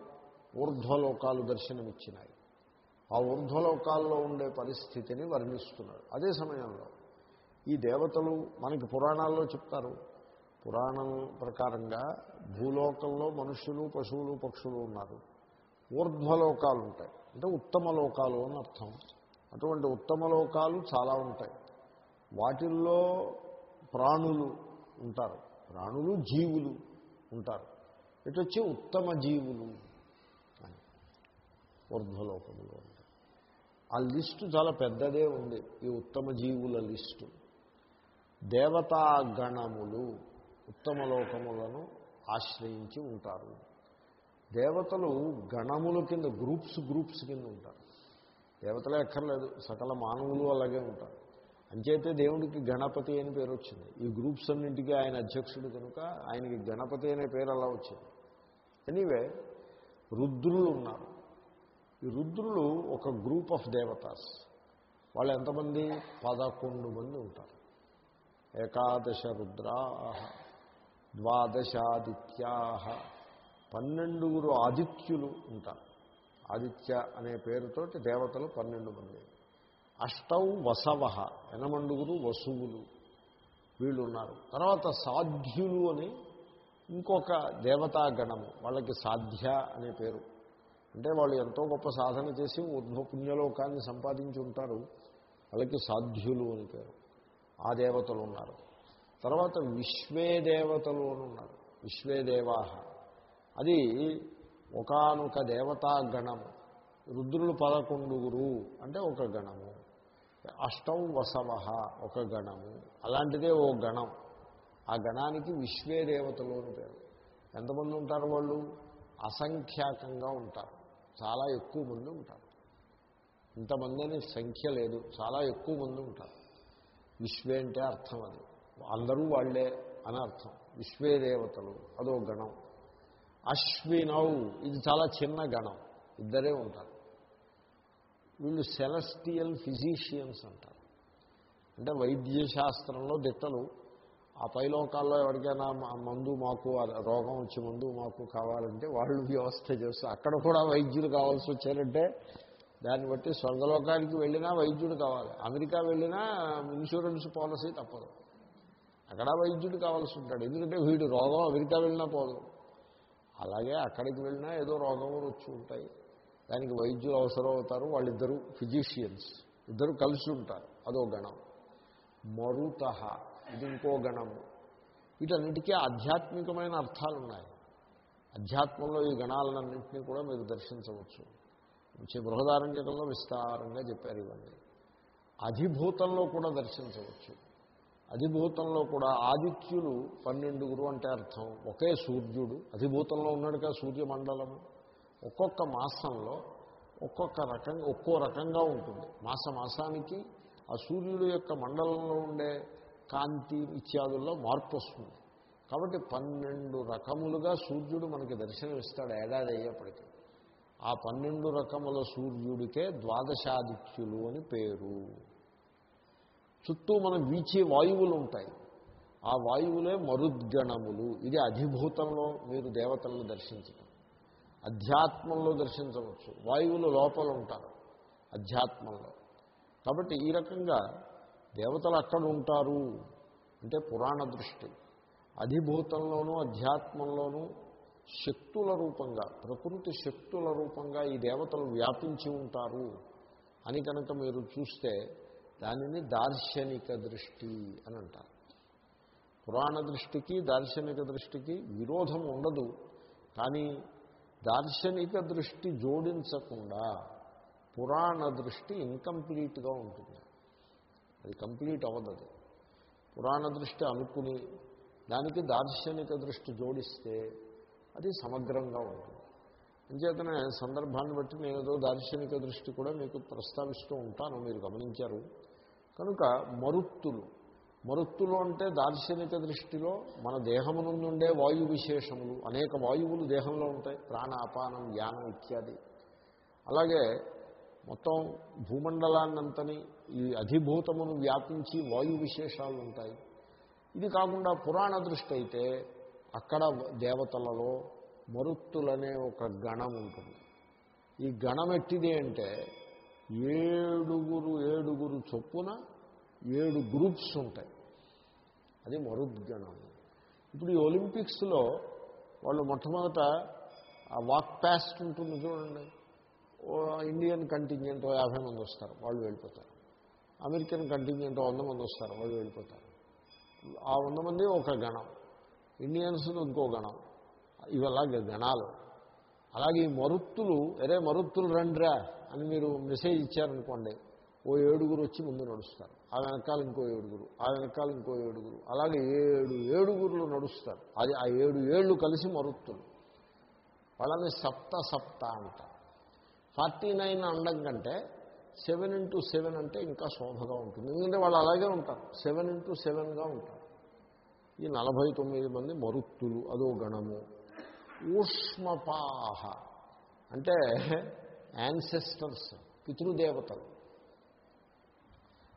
ఊర్ధ్వలోకాలు దర్శనమిచ్చినాయి. ఆ ఊర్ధ్వలోకాల్లో ఉండే పరిస్థితిని వర్ణిస్తున్నాడు. అదే సమయంలో ఈ దేవతలు మనకి పురాణాల్లో చెప్తారు. పురాణం ప్రకారంగా భూలోకంలో మనుషులు పశువులు పక్షులు ఉన్నారు. ఊర్ధ్వలోకాలు ఉంటాయి. అంటే ఉత్తమ లోకాలు అని అర్థం. అటువంటి ఉత్తమ లోకాలు చాలా ఉంటాయి. వాటిల్లో ప్రాణులు ఉంటారు. ప్రాణులు జీవులు ఉంటారు. ఇటు వచ్చి ఉత్తమ జీవులు అని ఊర్ధ్వలోకములు ఉంటాయి ఆ లిస్టు చాలా పెద్దదే ఉంది ఈ ఉత్తమ జీవుల లిస్టు. దేవతాగణములు ఉత్తమ లోకములను ఆశ్రయించి ఉంటారు. దేవతలు గణముల కింద గ్రూప్స్ గ్రూప్స్ కింద ఉంటారు. దేవతలే ఎక్కర్లేదు సకల మానవులు అలాగే ఉంటారు. అంచేతే దేవుడికి గణపతి అని పేరు వచ్చింది. ఈ గ్రూప్స్ అన్నింటికీ ఆయన అధ్యక్షుడు కనుక ఆయనకి గణపతి అనే పేరు అలా వచ్చింది. ఎనీవే రుద్రులు ఉన్నారు. ఈ రుద్రులు ఒక గ్రూప్ ఆఫ్ దేవతాస్. వాళ్ళు ఎంతమంది? పదకొండు మంది ఉంటారు. ఏకాదశ రుద్రా ద్వాదశాదిత్యా పన్నెండుగురు ఆదిత్యులు ఉంటారు. ఆదిత్య అనే పేరుతోటి దేవతలు పన్నెండు మంది. అష్టౌ వసవ ఎనమండుగురు వసువులు వీళ్ళు ఉన్నారు తర్వాత సాధ్యులు అని ఇంకొక దేవతాగణము వాళ్ళకి సాధ్య అనే పేరు. అంటే వాళ్ళు ఎంతో గొప్ప సాధన చేసి ఉద్భవ పుణ్యలోకాన్ని సంపాదించి ఉంటారు. వాళ్ళకి సాధ్యులు అని పేరు. ఆ దేవతలు ఉన్నారు. తర్వాత విశ్వే దేవతలు అని ఉన్నారు. విశ్వే దేవాహ. అది ఒకనొక దేవతాగణము. రుద్రులు పదకొండుగురు అంటే ఒక గణము. అష్టం వసవ ఒక గణము. అలాంటిదే ఓ గణం. ఆ గణానికి విశ్వే దేవతలు అని పేరు. ఎంతమంది ఉంటారు వాళ్ళు? అసంఖ్యాకంగా ఉంటారు. చాలా ఎక్కువ మంది ఉంటారు. ఇంతమంది సంఖ్య లేదు. చాలా ఎక్కువ మంది ఉంటారు. విశ్వే అంటే అర్థం అది. అందరూ వాళ్ళే అని అర్థం. విశ్వే దేవతలు అదో గణం. అశ్వినౌ ఇది చాలా చిన్న గణం. ఇద్దరే ఉంటారు. వీళ్ళు సెలస్టియల్ ఫిజీషియన్స్ అంటారు. అంటే వైద్య శాస్త్రంలో దిట్టలు. ఆ పైలోకాల్లో ఎవరికైనా మా- మందు మాకు రోగం వచ్చి మందు మాకు కావాలంటే వాళ్ళు వ్యవస్థ చేస్తారు. అక్కడ కూడా వైద్యులు కావాల్సి వచ్చారంటే దాన్ని బట్టి స్వర్గలోకానికి వెళ్ళినా వైద్యుడు కావాలి. అమెరికా వెళ్ళినా ఇన్సూరెన్స్ పాలసీ తప్పదు. అక్కడ వైద్యుడు కావాల్సి ఉంటాడు. ఎందుకంటే వీడు రోగం అమెరికా వెళ్ళినా పోదు. అలాగే అక్కడికి వెళ్ళినా ఏదో రోగం వచ్చి ఉంటాయి. దానికి వైద్యులు అవసరం అవుతారు వాళ్ళిద్దరూ ఫిజిషియన్స్. ఇద్దరు కలిసి ఉంటారు. అదో గణం. మరుత. ఇది ఇంకో గణము వీటన్నిటికీ ఆధ్యాత్మికమైన అర్థాలు ఉన్నాయి అధ్యాత్మంలో ఈ గణాలన్నింటినీ కూడా మీరు దర్శించవచ్చు. మంచి బృహదారంజకంలో విస్తారంగా చెప్పారు ఇవన్నీ. అధిభూతంలో కూడా దర్శించవచ్చు. అధిభూతంలో కూడా ఆదిత్యులు పన్నెండుగురు అంటే అర్థం. ఒకే సూర్యుడు. అధిభూతంలో ఉన్నాడుగా సూర్యమండలము. ఒక్కొక్క మాసంలో ఒక్కొక్క రకంగా ఒక్కో రకంగా ఉంటుంది. మాస మాసానికి ఆ సూర్యుడు యొక్క మండలంలో ఉండే కాంతి ఇత్యాదుల్లో మార్పు వస్తుంది. కాబట్టి పన్నెండు రకములుగా సూర్యుడు మనకి దర్శనమిస్తాడు ఏడాది అయ్యేప్పటికీ ఆ పన్నెండు రకముల సూర్యుడికే ద్వాదశాదిత్యులు అని పేరు. చుట్టూ మనం వీచే వాయువులు ఉంటాయి. ఆ వాయువులే మరుద్గణములు. ఇది అధిభూతంలో మీరు దేవతలను దర్శించడం అధ్యాత్మంలో దర్శించవచ్చు. వాయువులు లోపల ఉంటారు అధ్యాత్మంలో. కాబట్టి ఈ రకంగా దేవతలు అక్కడ ఉంటారు అంటే పురాణ దృష్టి. అధిభూతంలోనూ అధ్యాత్మంలోనూ శక్తుల రూపంగా ప్రకృతి శక్తుల రూపంగా ఈ దేవతలు వ్యాపించి ఉంటారు అని కనుక మీరు చూస్తే దానిని దార్శనిక దృష్టి అని అంటారు. పురాణ దృష్టికి దార్శనిక దృష్టికి విరోధం ఉండదు. కానీ దార్శనిక దృష్టి జోడించకుండా పురాణ దృష్టి ఇన్కంప్లీట్గా ఉంటుంది. అది కంప్లీట్ అవ్వదు పురాణ దృష్టి అనుకుని దానికి దార్శనిక దృష్టి జోడిస్తే అది సమగ్రంగా ఉంటుంది. అంచేతనే సందర్భాన్ని బట్టి నేను ఏదో దార్శనిక దృష్టి కూడా మీకు ప్రస్తావిస్తూ ఉంటాను మీరు గమనించారు. కనుక మరుత్తులు మరుత్తులు అంటే దార్శనిక దృష్టిలో మన దేహమునందుండే వాయు విశేషములు. అనేక వాయువులు దేహంలో ఉంటాయి. ప్రాణ అపానం యానం ఇత్యాది. అలాగే మొత్తం భూమండలాన్నంతని ఈ అధిభూతమును వ్యాపించి వాయు విశేషాలు ఉంటాయి ఇది కాకుండా పురాణ దృష్టి అయితే అక్కడ దేవతలలో మరుత్తులనే ఒక గణం ఉంటుంది. ఈ గణం ఎట్టిది అంటే ఏడుగురు ఏడుగురు చొప్పున ఏడు గ్రూప్స్ ఉంటాయి. అది మరుద్గణం. ఇప్పుడు ఈ ఒలింపిక్స్లో వాళ్ళు మొట్టమొదట ఆ వాక్ ప్యాస్ట్ ఉంటుంది చూడండి. ఇండియన్ కంటింజెంట్ యాభై మంది వస్తారు వాళ్ళు వెళ్ళిపోతారు. అమెరికన్ కంటింజెంట్ వంద మంది వస్తారు వాళ్ళు వెళ్ళిపోతారు. ఆ వంద మంది ఒక గణం. ఇండియన్స్ ఇంకో గణం. ఇవి అలాగే గణాలు. అలాగే ఈ మరుత్తులు అరే మరుత్తులు రండిరా అని మీరు మెసేజ్ ఇచ్చారనుకోండి ఓ ఏడుగురు వచ్చి ముందు నడుస్తారు. ఆ వెనకాల ఇంకో ఏడుగురు ఆ వెనకాల ఇంకో ఏడుగురు. అలాగే ఏడు ఏడుగురులు నడుస్తారు. అది ఆ ఏడు ఏళ్ళు కలిసి మరుత్తులు. వాళ్ళని సప్త సప్త అంటారు ఫార్టీ నైన్ అండం కంటే సెవెన్ ఇంటూ సెవెన్ అంటే ఇంకా శోభగా ఉంటుంది. ఎందుకంటే వాళ్ళు అలాగే ఉంటారు. సెవెన్ ఇంటూ సెవెన్గా ఉంటారు. ఈ నలభై తొమ్మిది మంది మరుత్తులు. అదో గణము. ఊష్మపాహ. అంటే యాన్సెస్టర్స్ పితృదేవతలు.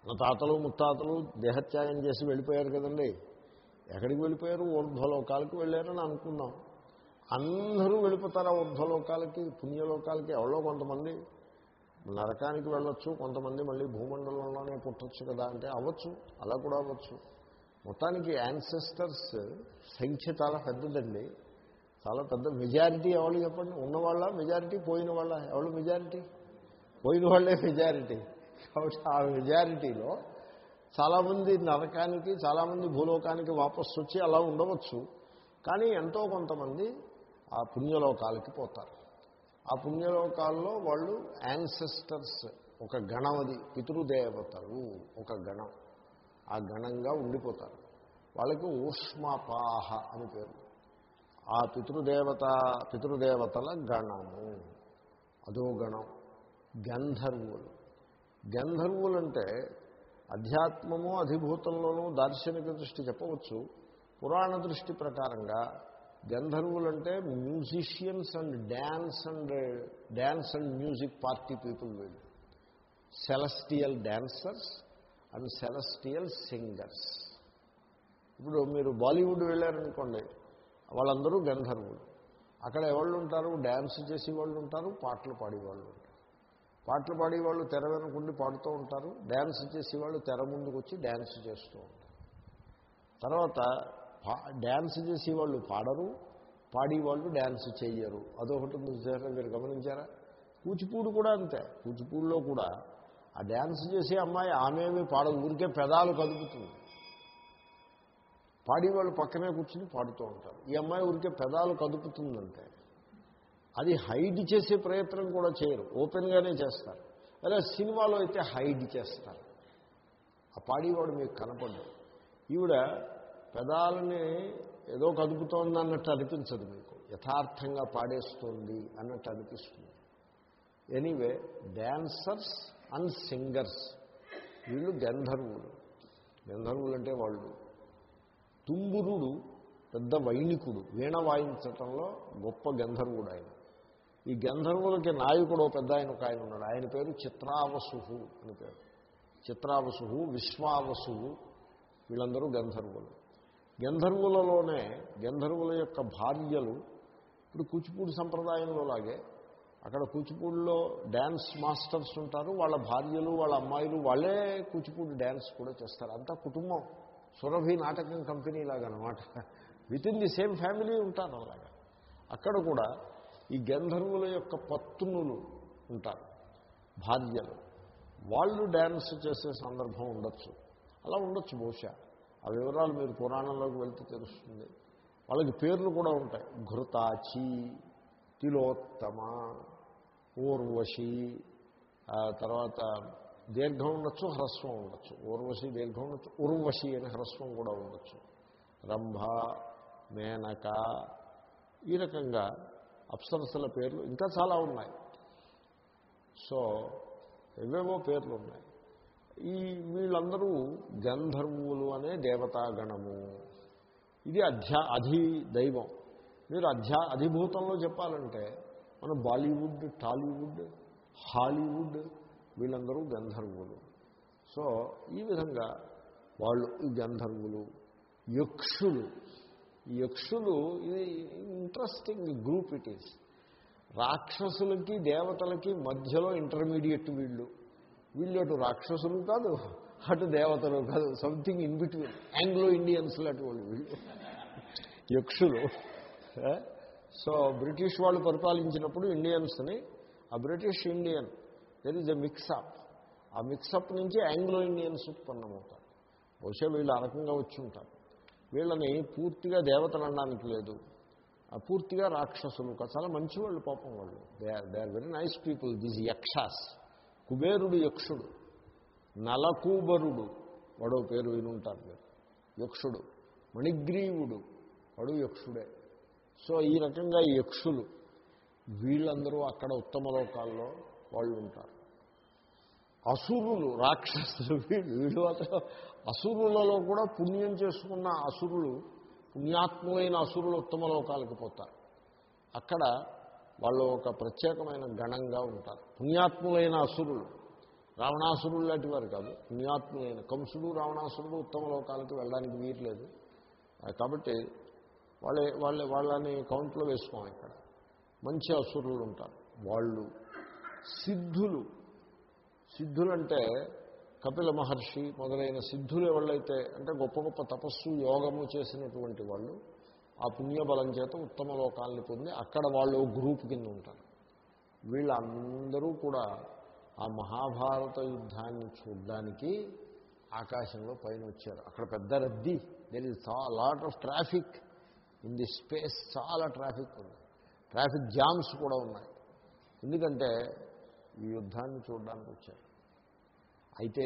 మన తాతలు ముత్తాతలు దేహత్యాగం చేసి వెళ్ళిపోయారు కదండి. ఎక్కడికి వెళ్ళిపోయారు? ఊర్ధ్వలోకాలకి వెళ్ళారని అనుకున్నాం అందరూ వెళ్ళిపోతారా ఊర్ధ్వలోకాలకి పుణ్యలోకాలకి? ఎవరో కొంతమంది నరకానికి వెళ్ళొచ్చు కొంతమంది మళ్ళీ భూమండలంలోనే పుట్టచ్చు కదా అంటే అవ్వచ్చు అలా కూడా అవ్వచ్చు. మొత్తానికి యాన్సెస్టర్స్ సంఖ్య చాలా పెద్దదండి. చాలా పెద్ద మెజారిటీ ఎవరు చెప్పండి? ఉన్నవాళ్ళ? మెజారిటీ పోయిన వాళ్ళ? ఎవరు మెజారిటీ పోయిన వాళ్ళే మెజారిటీ కాబట్టి ఆ మెజారిటీలో చాలామంది నరకానికి చాలామంది భూలోకానికి వాపస్సు వచ్చి అలా ఉండవచ్చు. కానీ ఎంతో కొంతమంది ఆ పుణ్యలోకాలకి పోతారు. ఆ పుణ్యలోకాల్లో వాళ్ళు యాన్సెస్టర్స్ ఒక గణం అది పితృదేవతలు ఒక గణం. ఆ గణంగా ఉండిపోతారు. వాళ్ళకి ఊష్మపాహ అని పేరు. ఆ పితృదేవత పితృదేవతల గణము. అదో గణం. గంధర్వులు. గంధర్వులు అంటే అధ్యాత్మము అధిభూతంలోనూ దార్శనిక దృష్టి చెప్పవచ్చు. పురాణ దృష్టి ప్రకారంగా గంధర్వులంటే musicians and dance and dance and music party people వీళ్ళు. Celestial dancers and celestial singers ఇప్పుడు మీరు బాలీవుడ్ వెళ్ళారనుకోండి వాళ్ళందరూ గంధర్వులు. అక్కడ ఎవళ్ళు ఉంటారు డ్యాన్స్ చేసే వాళ్ళు ఉంటారు పాటలు పాడేవాళ్ళు ఉంటారు పాటలు పాడేవాళ్ళు తెర వెనుకుండి పాడుతూ ఉంటారు. డ్యాన్స్ చేసేవాళ్ళు తెర ముందుకు వచ్చి డ్యాన్స్ చేస్తూ ఉంటారు. తర్వాత డ్యాన్స్ చేసేవాళ్ళు పాడరు పాడేవాళ్ళు డ్యాన్స్ చేయరు. అదొకటి మీరు గమనించారా? కూచిపూడి కూడా అంతే. కూచిపూడిలో కూడా ఆ డ్యాన్స్ చేసే అమ్మాయి ఆమెమి పాడదు ఊరికే పెదాలు కదుపుతుంది. పాడేవాళ్ళు పక్కనే కూర్చుని పాడుతూ ఉంటారు. ఈ అమ్మాయి ఊరికే పెదాలు కదుపుతుందంటే. అది హైడ్ చేసే ప్రయత్నం కూడా చేయరు. ఓపెన్గానే చేస్తారు. అలా సినిమాలో అయితే హైడ్ చేస్తారు. ఆ పాడేవాడు మీకు కనపడ్డు ఈవిడ పెదాలని ఏదో కదుపుతోంది అన్నట్టు అనిపించదు మీకు. యథార్థంగా పాడేస్తుంది అన్నట్టు అనిపిస్తుంది. ఎనీవే డ్యాన్సర్స్ అండ్ సింగర్స్ వీళ్ళు గంధర్వులు. గంధర్వులు అంటే వాళ్ళు. తుంబురుడు పెద్ద వైణికుడు వీణ వాయించటంలో గొప్ప గంధర్వుడు ఆయన. ఈ గంధర్వులకి నాయకుడు పెద్ద ఆయన ఒక ఆయన ఉన్నాడు. ఆయన పేరు చిత్రావసుహు అని పేరు. చిత్రావసుహు విశ్వావసుహు వీళ్ళందరూ గంధర్వులు. గంధర్వులలోనే గంధర్వుల యొక్క భార్యలు ఇప్పుడు కూచిపూడి సంప్రదాయంలో లాగే అక్కడ కూచిపూడిలో డ్యాన్స్ మాస్టర్స్ ఉంటారు వాళ్ళ భార్యలు వాళ్ళ అమ్మాయిలు వాళ్ళే కూచిపూడి డ్యాన్స్ కూడా చేస్తారు. అంతా కుటుంబం. సురభి నాటకం కంపెనీ లాగా అనమాట with in the same family ఉంటారు అలాగా. అక్కడ కూడా ఈ గంధర్వుల యొక్క పత్నులు ఉంటారు భార్యలు వాళ్ళు డ్యాన్స్ చేసే సందర్భం ఉండొచ్చు. అలా ఉండొచ్చు బహుశా. ఆ వివరాలు మీరు పురాణంలోకి వెళ్తే తెలుస్తుంది. వాళ్ళకి పేర్లు కూడా ఉంటాయి. ఘృతాచి తిలోత్తమ ఊర్వశి తర్వాత దీర్ఘం ఉండొచ్చు హ్రస్వం ఉండొచ్చు. ఊర్వశి దీర్ఘం ఉండొచ్చు. ఉర్వశి అని హ్రస్వం కూడా ఉండొచ్చు. రంభ మేనక ఈ రకంగా అప్సరసల పేర్లు ఇంకా చాలా ఉన్నాయి. సో ఎవేవో పేర్లు ఉన్నాయి. ఈ వీళ్ళందరూ గంధర్వులు అనే దేవతాగణము. ఇది అధ్యా అధి దైవం. మీరు అధ్యా అధిభూతంలో చెప్పాలంటే మన బాలీవుడ్ టాలీవుడ్ హాలీవుడ్ వీళ్ళందరూ గంధర్వులు. సో ఈ విధంగా వాళ్ళు ఈ గంధర్వులు యక్షులు యక్షులు ఇది ఇంట్రెస్టింగ్ గ్రూప్ ఇట్ ఈస్ రాక్షసులకి దేవతలకి మధ్యలో ఇంటర్మీడియట్ వీళ్ళు. వీళ్ళు అటు రాక్షసులు కాదు అటు దేవతలు కాదు something in between Anglo Indians లాంటి వాళ్ళు. వీళ్ళు యక్షులు సో బ్రిటిష్ వాళ్ళు పరిపాలించినప్పుడు ఇండియన్స్ని ఆ British Indian there is a mixup ఆ మిక్సప్ నుంచి ఆంగ్లో ఇండియన్స్ ఉత్పన్నమవుతారు. బహుశా వీళ్ళు ఆ రకంగా వచ్చి ఉంటారు. వీళ్ళని పూర్తిగా దేవతలు అనడానికి లేదు. పూర్తిగా రాక్షసులు చాలా మంచివాళ్ళు పాపం వాళ్ళు. They are they are very nice people this yakshas. కుబేరుడు యక్షుడు. నలకూబరుడు. వాడో పేరు వినుంటారు మీరు. యక్షుడు. మణిగ్రీవుడు. వాడు యక్షుడే. సో ఈ రకంగా యక్షులు వీళ్ళందరూ అక్కడ ఉత్తమ లోకాల్లో వాళ్ళు ఉంటారు. అసురులు రాక్షసులు వీళ్ళు వీళ్ళు అతను అసురులలో కూడా పుణ్యం చేసుకున్న అసురులు పుణ్యాత్ములైన అసురులు ఉత్తమ లోకాలకు పోతారు. అక్కడ వాళ్ళు ఒక ప్రత్యేకమైన గణంగా ఉంటారు. పుణ్యాత్ములైన అసురులు రావణాసురులు లాంటి వారు కాదు పుణ్యాత్ములైన కంసుడు రావణాసురుడు ఉత్తమ లోకాలకు వెళ్ళడానికి వీరలేదు కాబట్టి వాళ్ళే వాళ్ళ వాళ్ళని కౌంట్లో వేసుకోం ఇక్కడ. మంచి అసురులు ఉంటారు. వాళ్ళు సిద్ధులు. సిద్ధులంటే కపిల మహర్షి మొదలైన సిద్ధులు ఎవళ్ళైతే అంటే గొప్ప గొప్ప తపస్సు యోగము చేసినటువంటి వాళ్ళు ఆ పుణ్యబలం చేత ఉత్తమ లోకాలను పొంది అక్కడ వాళ్ళు గ్రూప్ కింద ఉంటారు. వీళ్ళందరూ కూడా ఆ మహాభారత యుద్ధాన్ని చూడడానికి ఆకాశంలో పైన వచ్చారు. అక్కడ పెద్ద రద్దీ. There is lot of traffic in the space చాలా ట్రాఫిక్ ఉంది. ట్రాఫిక్ జామ్స్ కూడా ఉన్నాయి. ఎందుకంటే ఈ యుద్ధాన్ని చూడడానికి వచ్చారు. అయితే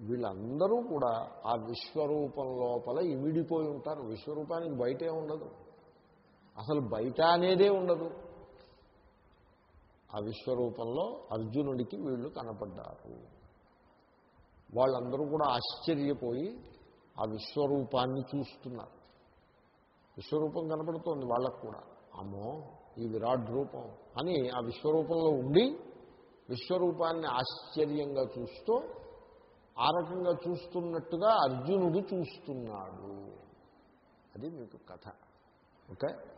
వీళ్ళందరూ కూడా ఆ విశ్వరూపం లోపల ఇమిడిపోయి ఉంటారు. విశ్వరూపానికి బయటే ఉండదు. అసలు బయట అనేదే ఉండదు. ఆ విశ్వరూపంలో అర్జునుడికి వీళ్ళు కనపడ్డారు. వాళ్ళందరూ కూడా ఆశ్చర్యపోయి ఆ విశ్వరూపాన్ని చూస్తున్నారు. విశ్వరూపం కనపడుతోంది వాళ్ళకు కూడా. అమ్మో ఈ విరాట్ రూపం అని ఆ విశ్వరూపంలో ఉండి విశ్వరూపాన్ని ఆశ్చర్యంగా చూస్తూ ఆ రకంగా చూస్తున్నట్టుగా అర్జునుడు చూస్తున్నాడు. అది మీకు కథ. ఓకే?